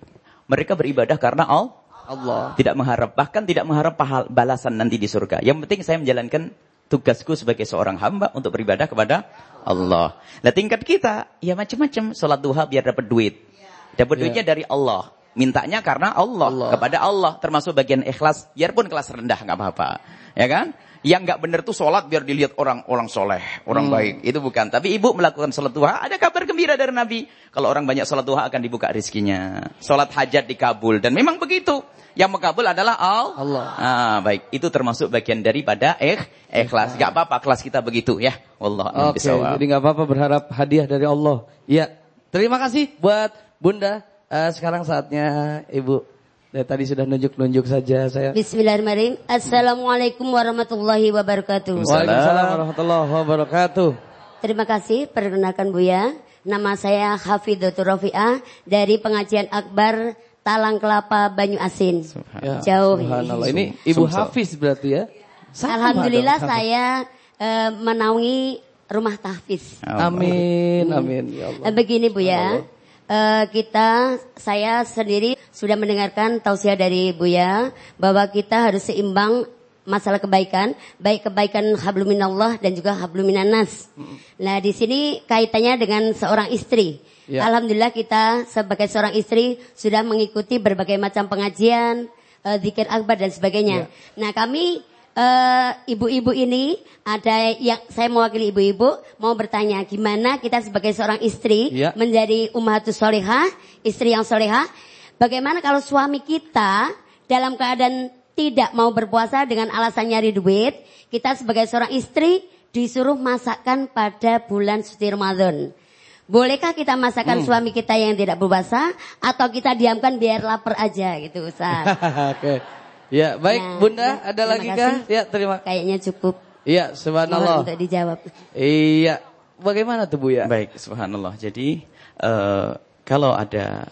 Mereka beribadah karena Allah. Tidak mengharap, bahkan tidak mengharap pahal, balasan nanti di surga. Yang penting saya menjalankan tugasku sebagai seorang hamba untuk beribadah kepada Allah. Nah tingkat kita, ya macam-macam. Sholat duha biar dapat duit. Dapat Ya. duitnya dari Allah. Mintanya karena Allah, kepada Allah. Termasuk bagian ikhlas, biarpun kelas rendah, nggak apa-apa. Ya kan? Yang nggak benar tuh sholat biar dilihat orang orang soleh, orang Hmm. baik. Itu bukan. Tapi ibu melakukan sholat duha, ada kabar gembira dari Nabi. Kalau orang banyak sholat duha akan dibuka rizkinya. Sholat hajat dikabul. Dan memang begitu. Yang mengabul adalah Al- Allah. Ah, baik. Itu termasuk bagian daripada eh, ikhlas. Gak apa-apa kelas kita begitu ya. Wallah a'lam Oke, bishawab. jadi nggak apa-apa berharap hadiah dari Allah. Iya, terima kasih buat Bunda. Eh, sekarang saatnya Ibu. Dari tadi sudah nunjuk-nunjuk saja saya. Bismillahirrahmanirrahim. Assalamualaikum warahmatullahi wabarakatuh. Waalaikumsalam warahmatullahi wabarakatuh. Terima kasih perkenalkan Buya. Nama saya Hafidatul Rafi'ah dari pengajian Akbar Talang Kelapa Banyu Asin. Ya, Jauh. Subhanallah. Ini Ibu Hafiz berarti ya? Sama Alhamdulillah dong. saya eh, menaungi rumah tahfiz. Amin, amin ya Allah. Eh, Begini Bu ya, Eh, kita saya sendiri sudah mendengarkan tausiah dari Buya bahwa kita harus seimbang masalah kebaikan, baik kebaikan habluminallah dan juga habluminanas. Nah di sini kaitannya dengan seorang istri. Ya. Alhamdulillah kita sebagai seorang istri sudah mengikuti berbagai macam pengajian, eh, zikir akbar dan sebagainya. Nah kami eh, ibu-ibu ini ada yang saya mewakili ibu-ibu mau bertanya gimana kita sebagai seorang istri Ya. menjadi ummatus solehah, istri yang solehah. Bagaimana kalau suami kita dalam keadaan tidak mau berpuasa dengan alasan nyari duit, kita sebagai seorang istri disuruh masakkan pada bulan suci Ramadan. Bolehkah kita masakan Hmm. suami kita yang tidak berpuasa atau kita diamkan biar lapar aja gitu Ustaz? Oke. Ya, baik Nah, Bunda, ya, ada lagi kasih. kah? Ya, terima. Kayaknya cukup. Iya, Mohon subhanallah. untuk dijawab. Iya. Bagaimana tuh Bu ya? Baik, subhanallah. Jadi eh, kalau ada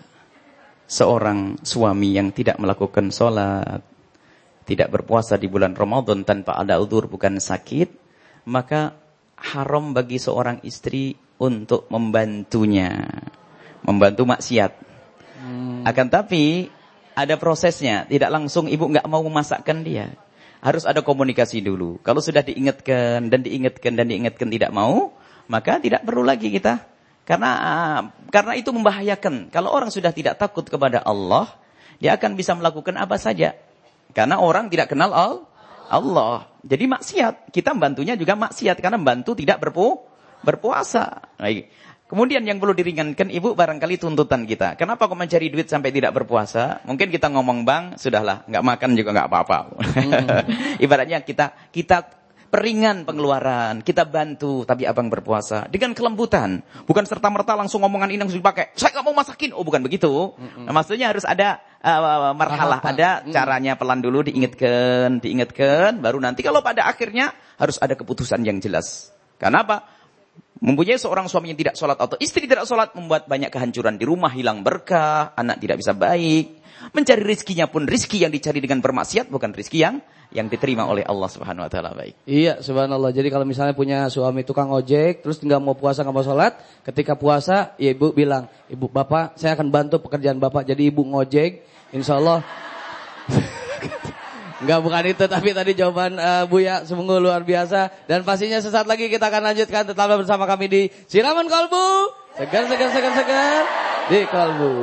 seorang suami yang tidak melakukan sholat, tidak berpuasa di bulan Ramadan tanpa ada udur bukan sakit, maka haram bagi seorang istri untuk membantunya, membantu maksiat. Akan tapi ada prosesnya, tidak langsung ibu nggak mau memasakkan dia. Harus ada komunikasi dulu. Kalau sudah diingatkan dan diingatkan dan diingatkan tidak mau, maka tidak perlu lagi kita. Karena ah, karena itu membahayakan. Kalau orang sudah tidak takut kepada Allah, dia akan bisa melakukan apa saja. Karena orang tidak kenal Al- Allah. Jadi maksiat. Kita membantunya juga maksiat karena membantu tidak berpu berpuasa. Baik. Kemudian yang perlu diringankan ibu barangkali tuntutan kita. Kenapa kok mencari duit sampai tidak berpuasa? Mungkin kita ngomong bang, sudahlah, nggak makan juga nggak apa-apa. Ibaratnya kita kita peringan pengeluaran, kita bantu, tapi abang berpuasa dengan kelembutan, bukan serta merta langsung ngomongan ini langsung dipakai. Saya nggak mau masakin, oh bukan begitu. Nah, maksudnya harus ada uh, marhalah, ada caranya pelan dulu diingatkan, diingatkan, baru nanti kalau pada akhirnya harus ada keputusan yang jelas. Karena apa? Mempunyai seorang suami yang tidak sholat atau istri tidak sholat membuat banyak kehancuran di rumah, hilang berkah, anak tidak bisa baik. Mencari rizkinya pun rizki yang dicari dengan bermaksiat bukan rizki yang yang diterima oleh Allah Subhanahu Wa Taala baik. Iya, subhanallah. Jadi kalau misalnya punya suami tukang ojek, terus nggak mau puasa nggak mau sholat, ketika puasa, ya ibu bilang, ibu bapak, saya akan bantu pekerjaan bapak. Jadi ibu ngojek, insya Allah. Enggak bukan itu, tapi tadi jawaban eh, Buya sungguh luar biasa. Dan pastinya sesaat lagi kita akan lanjutkan tetaplah bersama kami di Siraman Kolbu. Segar, segar, segar, segar di Kolbu.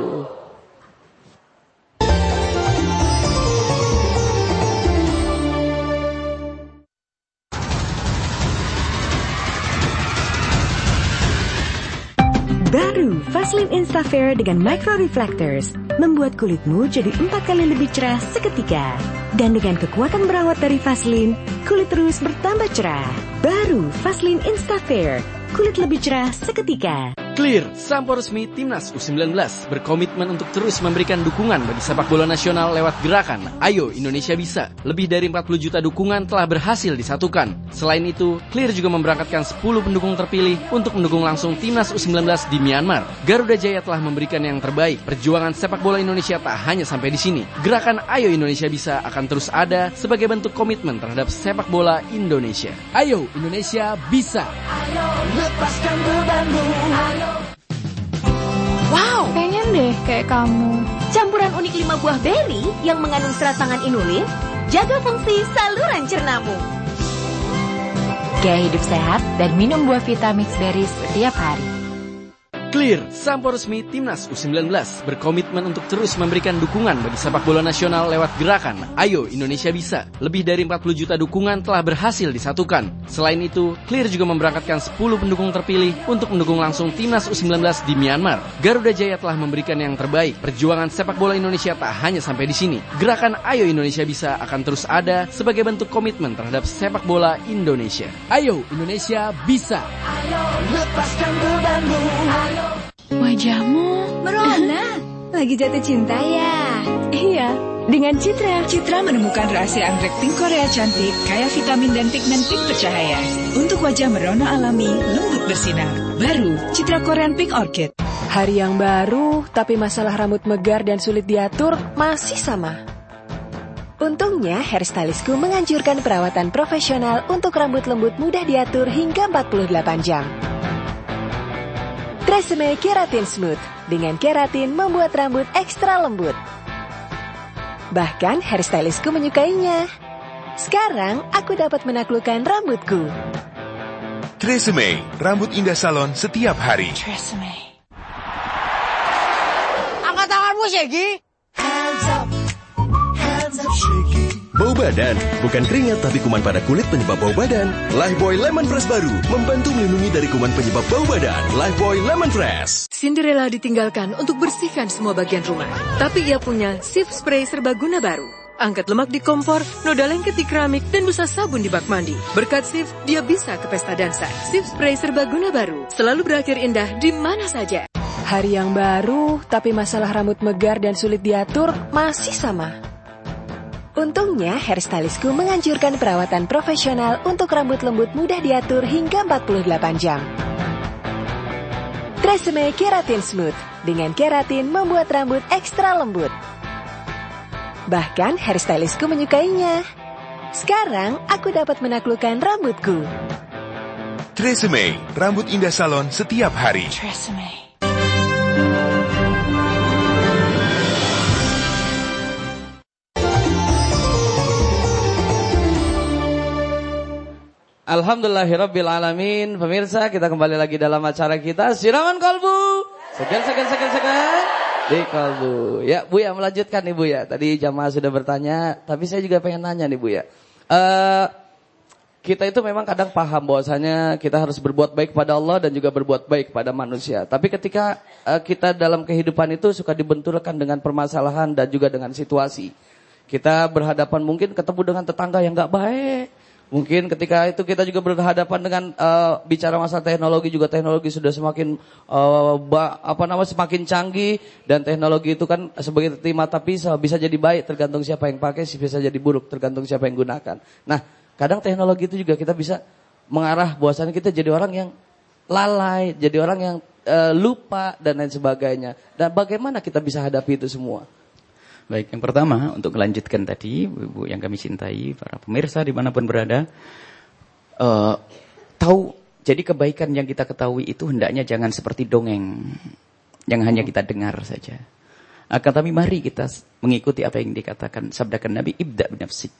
Baru Vaseline Instafair dengan Micro Reflectors membuat kulitmu jadi empat kali lebih cerah seketika. Dan dengan kekuatan berawat dari Vaseline, kulit terus bertambah cerah. Baru Vaseline Instafair, kulit lebih cerah seketika. Clear, sampo resmi Timnas U19 berkomitmen untuk terus memberikan dukungan bagi sepak bola nasional lewat gerakan Ayo Indonesia Bisa. Lebih dari 40 juta dukungan telah berhasil disatukan. Selain itu, Clear juga memberangkatkan 10 pendukung terpilih untuk mendukung langsung Timnas U19 di Myanmar. Garuda Jaya telah memberikan yang terbaik. Perjuangan sepak bola Indonesia tak hanya sampai di sini. Gerakan Ayo Indonesia Bisa akan terus ada sebagai bentuk komitmen terhadap sepak bola Indonesia. Ayo Indonesia Bisa. Ayo lepaskan bebanmu. Wow, pengen deh kayak kamu. Campuran unik 5 buah berry yang mengandung serat pangan inulin, jaga fungsi saluran cernamu. Gaya hidup sehat dan minum buah Vitamix berry setiap hari. Clear, sampo resmi Timnas U19 berkomitmen untuk terus memberikan dukungan bagi sepak bola nasional lewat gerakan Ayo Indonesia Bisa. Lebih dari 40 juta dukungan telah berhasil disatukan. Selain itu, Clear juga memberangkatkan 10 pendukung terpilih untuk mendukung langsung Timnas U19 di Myanmar. Garuda Jaya telah memberikan yang terbaik. Perjuangan sepak bola Indonesia tak hanya sampai di sini. Gerakan Ayo Indonesia Bisa akan terus ada sebagai bentuk komitmen terhadap sepak bola Indonesia. Ayo Indonesia Bisa. Ayo lepaskan bebanmu. Ayo Wajahmu merona. Lagi jatuh cinta ya? Iya, dengan Citra. Citra menemukan rahasia anggrek pink Korea cantik, kaya vitamin dan pigmen pink bercahaya. Untuk wajah merona alami, lembut bersinar. Baru, Citra Korean Pink Orchid. Hari yang baru, tapi masalah rambut megar dan sulit diatur masih sama. Untungnya, hairstylistku menganjurkan perawatan profesional untuk rambut lembut mudah diatur hingga 48 jam. Tresemme Keratin Smooth. Dengan keratin membuat rambut ekstra lembut. Bahkan hairstylistku menyukainya. Sekarang aku dapat menaklukkan rambutku. Tresemme, rambut indah salon setiap hari. Tresemme. Angkat tanganmu, Shaggy. Hands up. Bau badan, bukan keringat tapi kuman pada kulit penyebab bau badan. Lifebuoy Lemon Fresh baru membantu melindungi dari kuman penyebab bau badan. Lifebuoy Lemon Fresh. Cinderella ditinggalkan untuk bersihkan semua bagian rumah. Tapi ia punya Sif Spray serbaguna baru. Angkat lemak di kompor, noda lengket di keramik, dan busa sabun di bak mandi. Berkat Sif, dia bisa ke pesta dansa. Sif Spray serbaguna baru, selalu berakhir indah di mana saja. Hari yang baru, tapi masalah rambut megar dan sulit diatur masih sama. Untungnya, hairstylistku menganjurkan perawatan profesional untuk rambut lembut mudah diatur hingga 48 jam. Tresemme Keratin Smooth. Dengan keratin membuat rambut ekstra lembut. Bahkan hairstylistku menyukainya. Sekarang aku dapat menaklukkan rambutku. Tresemme, rambut indah salon setiap hari. Tresemme. Alhamdulillahirabbil alamin. Pemirsa, kita kembali lagi dalam acara kita Siraman Kalbu. Segan segan segan segan di kalbu. Ya, Bu ya melanjutkan nih Bu ya. Tadi jamaah sudah bertanya, tapi saya juga pengen nanya nih Bu ya. Uh, kita itu memang kadang paham bahwasanya kita harus berbuat baik pada Allah dan juga berbuat baik pada manusia. Tapi ketika uh, kita dalam kehidupan itu suka dibenturkan dengan permasalahan dan juga dengan situasi. Kita berhadapan mungkin ketemu dengan tetangga yang nggak baik Mungkin ketika itu kita juga berhadapan dengan uh, bicara masalah teknologi juga teknologi sudah semakin uh, ba, apa namanya semakin canggih dan teknologi itu kan sebagai mata pisau bisa jadi baik tergantung siapa yang pakai, bisa jadi buruk tergantung siapa yang gunakan. Nah, kadang teknologi itu juga kita bisa mengarah bahwasannya kita jadi orang yang lalai, jadi orang yang uh, lupa dan lain sebagainya. Dan bagaimana kita bisa hadapi itu semua? Baik, yang pertama untuk melanjutkan tadi, ibu yang kami cintai, para pemirsa di mana pun berada, uh, tahu jadi kebaikan yang kita ketahui itu hendaknya jangan seperti dongeng yang hanya kita dengar saja. Akan tapi mari kita mengikuti apa yang dikatakan sabdakan Nabi ibda binafsik.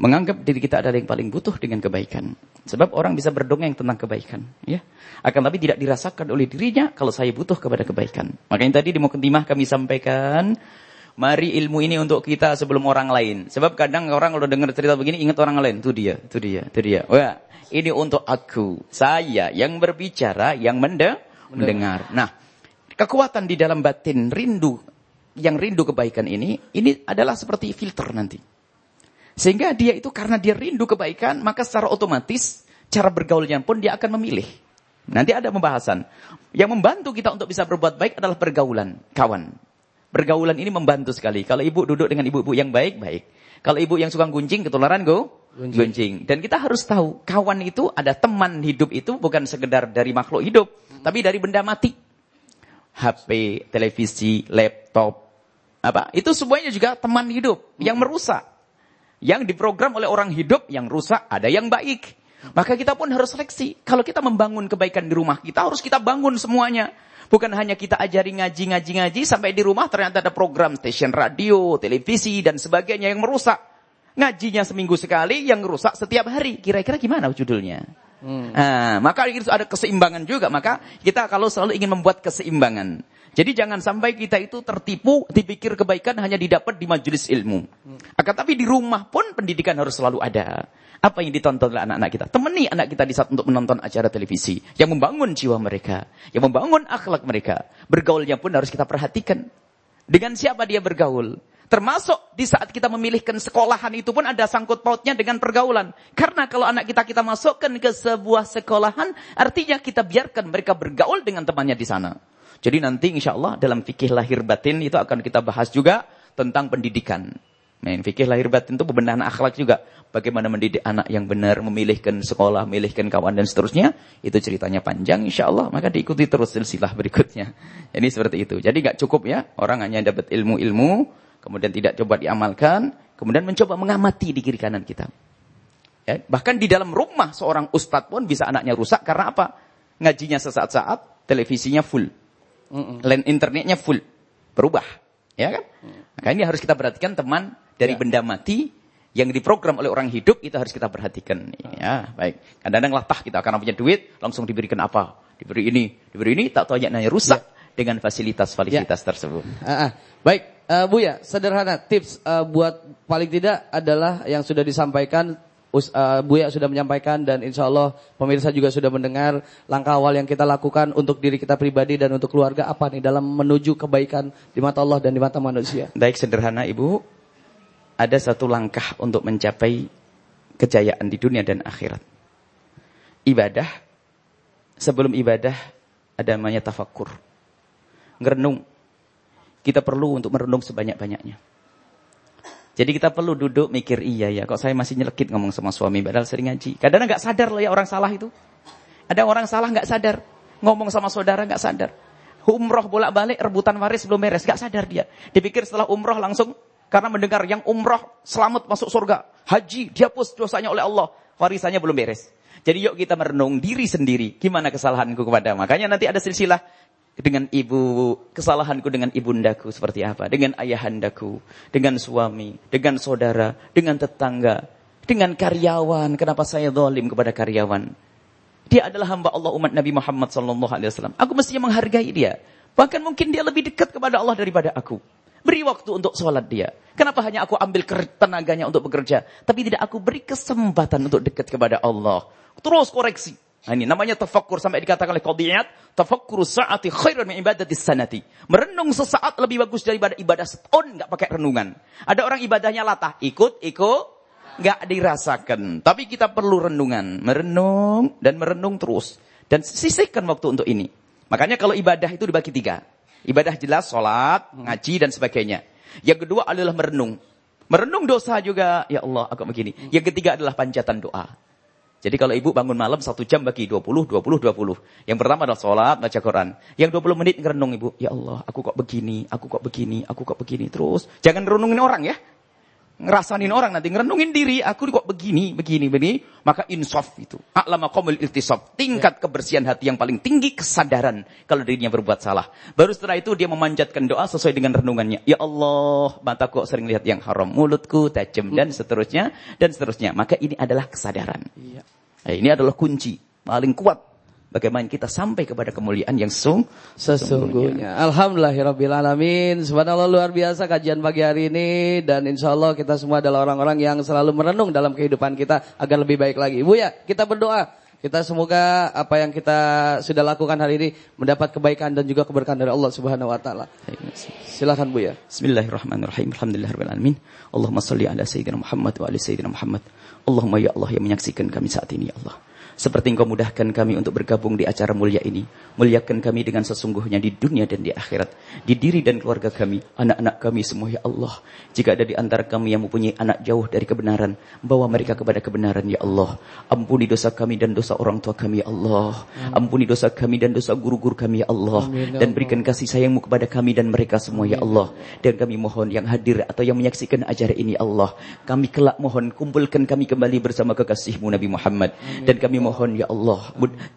Menganggap diri kita adalah yang paling butuh dengan kebaikan. Sebab orang bisa berdongeng tentang kebaikan. ya. Akan tapi tidak dirasakan oleh dirinya kalau saya butuh kepada kebaikan. Makanya tadi di Mukadimah kami sampaikan Mari ilmu ini untuk kita sebelum orang lain. Sebab kadang orang kalau dengar cerita begini ingat orang lain. Itu dia, itu dia, itu dia. Wah, ini untuk aku. Saya yang berbicara, yang mende mendengar. Nah, kekuatan di dalam batin rindu, yang rindu kebaikan ini, ini adalah seperti filter nanti. Sehingga dia itu karena dia rindu kebaikan, maka secara otomatis cara bergaulnya pun dia akan memilih. Nanti ada pembahasan. Yang membantu kita untuk bisa berbuat baik adalah pergaulan, kawan. Pergaulan ini membantu sekali. Kalau ibu duduk dengan ibu-ibu yang baik, baik. Kalau ibu yang suka gunjing, ketularan go, gunjing. gunjing. Dan kita harus tahu, kawan itu ada teman hidup itu bukan sekedar dari makhluk hidup, hmm. tapi dari benda mati. HP, televisi, laptop, apa? Itu semuanya juga teman hidup hmm. yang merusak. Yang diprogram oleh orang hidup yang rusak, ada yang baik. Maka kita pun harus seleksi. Kalau kita membangun kebaikan di rumah kita, harus kita bangun semuanya. Bukan hanya kita ajari ngaji, ngaji, ngaji, sampai di rumah ternyata ada program stasiun radio, televisi, dan sebagainya yang merusak. Ngajinya seminggu sekali, yang rusak setiap hari. Kira-kira gimana judulnya? Hmm. Nah, maka itu ada keseimbangan juga. Maka kita kalau selalu ingin membuat keseimbangan. Jadi jangan sampai kita itu tertipu, dipikir kebaikan hanya didapat di majelis ilmu. Akan tapi di rumah pun pendidikan harus selalu ada. Apa yang ditonton oleh anak-anak kita? Temani anak kita di saat untuk menonton acara televisi. Yang membangun jiwa mereka. Yang membangun akhlak mereka. Bergaulnya pun harus kita perhatikan. Dengan siapa dia bergaul? Termasuk di saat kita memilihkan sekolahan itu pun ada sangkut pautnya dengan pergaulan. Karena kalau anak kita kita masukkan ke sebuah sekolahan, artinya kita biarkan mereka bergaul dengan temannya di sana. Jadi nanti insya Allah dalam fikih lahir batin itu akan kita bahas juga tentang pendidikan. Main fikih lahir batin itu pembenahan akhlak juga. Bagaimana mendidik anak yang benar, memilihkan sekolah, memilihkan kawan dan seterusnya. Itu ceritanya panjang insya Allah. Maka diikuti terus silsilah berikutnya. Jadi seperti itu. Jadi gak cukup ya. Orang hanya dapat ilmu-ilmu. Kemudian tidak coba diamalkan. Kemudian mencoba mengamati di kiri kanan kita. Ya, bahkan di dalam rumah seorang ustadz pun bisa anaknya rusak. Karena apa? Ngajinya sesaat-saat, televisinya full. Line internetnya full. Berubah. Ya kan? Maka ini harus kita perhatikan teman dari ya. benda mati yang diprogram oleh orang hidup itu harus kita perhatikan. Ya, baik. Kadang-kadang latah kita karena punya duit langsung diberikan apa? Diberi ini, diberi ini, tak tahu nanya rusak ya. dengan fasilitas-fasilitas ya. tersebut. Uh, uh. Baik, uh, Bu ya, sederhana tips uh, buat paling tidak adalah yang sudah disampaikan uh, Buya sudah menyampaikan dan insya Allah pemirsa juga sudah mendengar langkah awal yang kita lakukan untuk diri kita pribadi dan untuk keluarga apa nih dalam menuju kebaikan di mata Allah dan di mata manusia. Baik sederhana Ibu, ada satu langkah untuk mencapai kejayaan di dunia dan akhirat. Ibadah, sebelum ibadah ada namanya tafakur. Ngerenung. Kita perlu untuk merenung sebanyak-banyaknya. Jadi kita perlu duduk mikir, iya ya, kok saya masih nyelekit ngomong sama suami, padahal sering ngaji. Kadang nggak sadar loh ya orang salah itu. Ada orang salah nggak sadar, ngomong sama saudara nggak sadar. Umroh bolak-balik, rebutan waris belum beres, nggak sadar dia. Dipikir setelah umroh langsung karena mendengar yang umrah selamat masuk surga. Haji dihapus dosanya oleh Allah. Warisannya belum beres. Jadi yuk kita merenung diri sendiri. Gimana kesalahanku kepada. Makanya nanti ada silsilah dengan ibu, kesalahanku dengan ibundaku seperti apa. Dengan ayahandaku, dengan suami, dengan saudara, dengan tetangga, dengan karyawan. Kenapa saya zalim kepada karyawan? Dia adalah hamba Allah umat Nabi Muhammad sallallahu alaihi wasallam. Aku mestinya menghargai dia. Bahkan mungkin dia lebih dekat kepada Allah daripada aku. Beri waktu untuk sholat dia. Kenapa hanya aku ambil tenaganya untuk bekerja. Tapi tidak aku beri kesempatan untuk dekat kepada Allah. Terus koreksi. Nah, ini namanya tafakkur sampai dikatakan oleh Qadiyat, tafakkur saati khairun min ibadati sanati. Merenung sesaat lebih bagus daripada ibadah setahun nggak pakai renungan. Ada orang ibadahnya latah, ikut, ikut, nggak dirasakan. Tapi kita perlu renungan, merenung dan merenung terus dan sisihkan waktu untuk ini. Makanya kalau ibadah itu dibagi tiga. Ibadah jelas, sholat, ngaji, dan sebagainya. Yang kedua adalah merenung. Merenung dosa juga, ya Allah, agak begini. Yang ketiga adalah panjatan doa. Jadi kalau ibu bangun malam satu jam bagi 20, 20, 20. Yang pertama adalah sholat, baca Quran. Yang 20 menit ngerenung ibu. Ya Allah, aku kok begini, aku kok begini, aku kok begini. Terus, jangan renungin orang ya ngerasanin orang nanti ngerenungin diri aku kok begini begini begini. Maka insaf itu. A'lama qamul iltisab. Tingkat ya. kebersihan hati yang paling tinggi kesadaran kalau dirinya berbuat salah. Baru setelah itu dia memanjatkan doa sesuai dengan renungannya. Ya Allah mataku sering lihat yang haram mulutku tajam dan seterusnya dan seterusnya. Maka ini adalah kesadaran. Ya. nah, ini adalah kunci paling kuat bagaimana kita sampai kepada kemuliaan yang sung sesungguhnya. Alhamdulillahirabbil alamin. Subhanallah luar biasa kajian pagi hari ini dan insya Allah kita semua adalah orang-orang yang selalu merenung dalam kehidupan kita agar lebih baik lagi. Ibu ya, kita berdoa kita semoga apa yang kita sudah lakukan hari ini mendapat kebaikan dan juga keberkahan dari Allah Subhanahu wa taala. Silakan Bu ya. Bismillahirrahmanirrahim. Alhamdulillahirabbil alamin. Allahumma shalli ala sayyidina Muhammad wa ali sayyidina Muhammad. Allahumma ya Allah yang menyaksikan kami saat ini ya Allah. Seperti engkau mudahkan kami untuk bergabung di acara mulia ini. Muliakan kami dengan sesungguhnya di dunia dan di akhirat. Di diri dan keluarga kami, anak-anak kami semua ya Allah. Jika ada di antara kami yang mempunyai anak jauh dari kebenaran, bawa mereka kepada kebenaran ya Allah. Ampuni dosa kami dan dosa orang tua kami ya Allah. Ampuni dosa kami dan dosa guru-guru kami ya Allah. Dan berikan kasih sayangmu kepada kami dan mereka semua ya Allah. Dan kami mohon yang hadir atau yang menyaksikan acara ini ya Allah. Kami kelak mohon kumpulkan kami kembali bersama kekasihmu Nabi Muhammad. Dan kami mohon ya Allah,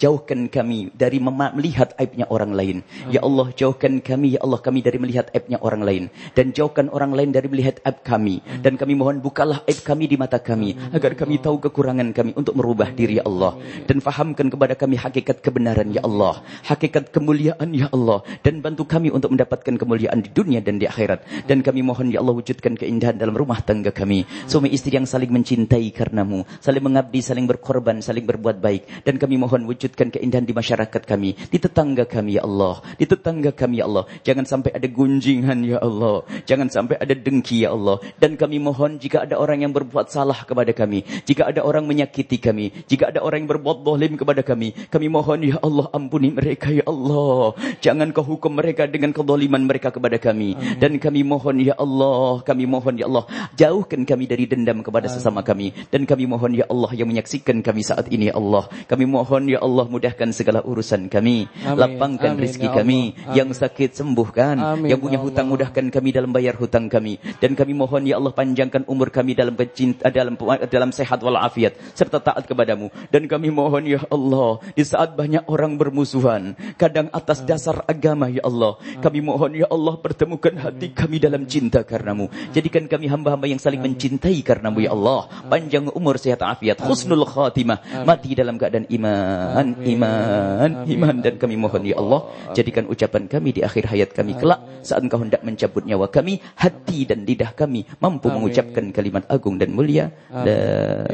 jauhkan kami dari melihat aibnya orang lain. Ya Allah, jauhkan kami ya Allah kami dari melihat aibnya orang lain. Dan jauhkan orang lain dari melihat aib kami. Dan kami mohon bukalah aib kami di mata kami agar kami tahu kekurangan kami untuk merubah diri ya Allah. Dan fahamkan kepada kami hakikat kebenaran ya Allah, hakikat kemuliaan ya Allah. Dan bantu kami untuk mendapatkan kemuliaan di dunia dan di akhirat. Dan kami mohon ya Allah wujudkan keindahan dalam rumah tangga kami. Suami istri yang saling mencintai karenamu, saling mengabdi, saling berkorban, saling berbuat baik dan kami mohon wujudkan keindahan di masyarakat kami, di tetangga kami ya Allah, di tetangga kami ya Allah. Jangan sampai ada gunjingan ya Allah, jangan sampai ada dengki ya Allah. Dan kami mohon jika ada orang yang berbuat salah kepada kami, jika ada orang menyakiti kami, jika ada orang yang berbuat dolim kepada kami, kami mohon ya Allah ampuni mereka ya Allah. Jangan kau hukum mereka dengan kedoliman mereka kepada kami. Dan kami mohon ya Allah, kami mohon ya Allah, jauhkan kami dari dendam kepada sesama kami. Dan kami mohon ya Allah yang menyaksikan kami saat ini ya Allah. Kami mohon ya Allah mudahkan segala urusan kami. Amin. Lapangkan Amin, rezeki ya kami. Allah. Yang sakit sembuhkan. Amin, yang punya ya hutang mudahkan kami dalam bayar hutang kami. Dan kami mohon ya Allah panjangkan umur kami dalam kecinta, dalam dalam sehat walafiat serta taat kepadamu. Dan kami mohon ya Allah di saat banyak orang bermusuhan, kadang atas dasar agama ya Allah, kami mohon ya Allah pertemukan hati kami dalam cinta karenamu. Jadikan kami hamba-hamba yang saling mencintai karenamu ya Allah. Panjang umur sehat afiat, husnul khatimah, mati dalam keadaan iman, iman, iman. Dan kami mohon ya Allah jadikan ucapan kami di akhir hayat kami kelak. Saat engkau hendak mencabut nyawa kami, hati dan lidah kami mampu mengucapkan kalimat agung dan mulia. La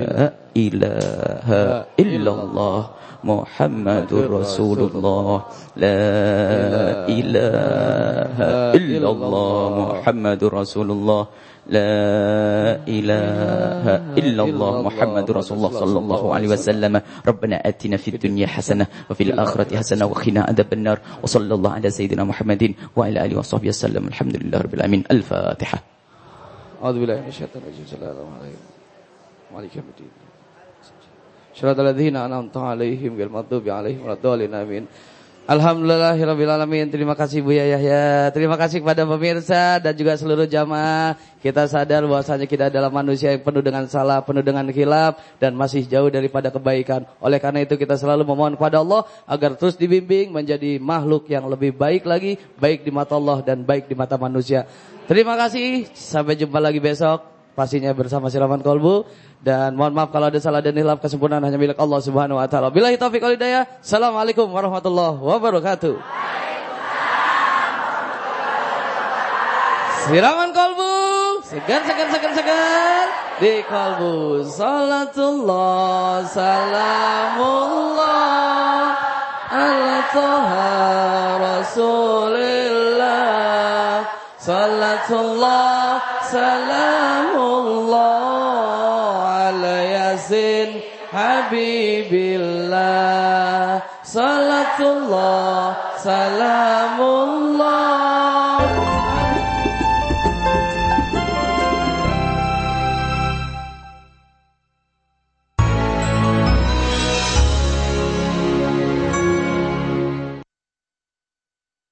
ilaha illallah Muhammadur Rasulullah. La ilaha illallah. Muhammadur Rasulullah لا إله إلا الله محمد رسول الله صلى الله عليه وسلم. ربنا آتنا في الدنيا حسنة وفي الآخرة حسنة وقنا عذاب النار. وصلى الله على سيدنا محمد وعلى آله وصحبه وسلم. الحمد لله رب العالمين. الفاتحة. أعوذ بالله من الشيطان الرجيم. بسم الله مالك يوم الدين. صراط الذين أنعمت عليهم غير المغضوب عليهم ولا الضالين. آمين. Alhamdulillahirrabbilalamin Terima kasih Buya Yahya. Terima kasih kepada pemirsa dan juga seluruh jamaah. Kita sadar bahwasanya kita adalah manusia yang penuh dengan salah Penuh dengan khilaf Dan masih jauh daripada kebaikan. Oleh karena itu kita selalu memohon kepada Allah Agar terus dibimbing menjadi makhluk yang lebih baik lagi Baik di mata Allah dan baik di mata manusia. Terima kasih. Sampai jumpa lagi besok Pastinya bersama Siraman Kolbu dan mohon maaf kalau ada salah dan hilaf kesempurnaan hanya milik Allah Subhanahu wa taala. Billahi taufiq wal hidayah. Assalamualaikum warahmatullahi wabarakatuh. Siraman kolbu, segan segan segan segan di kolbu. Salatullah, salamullah, ala toha rasulillah. Salatullah, salamullah,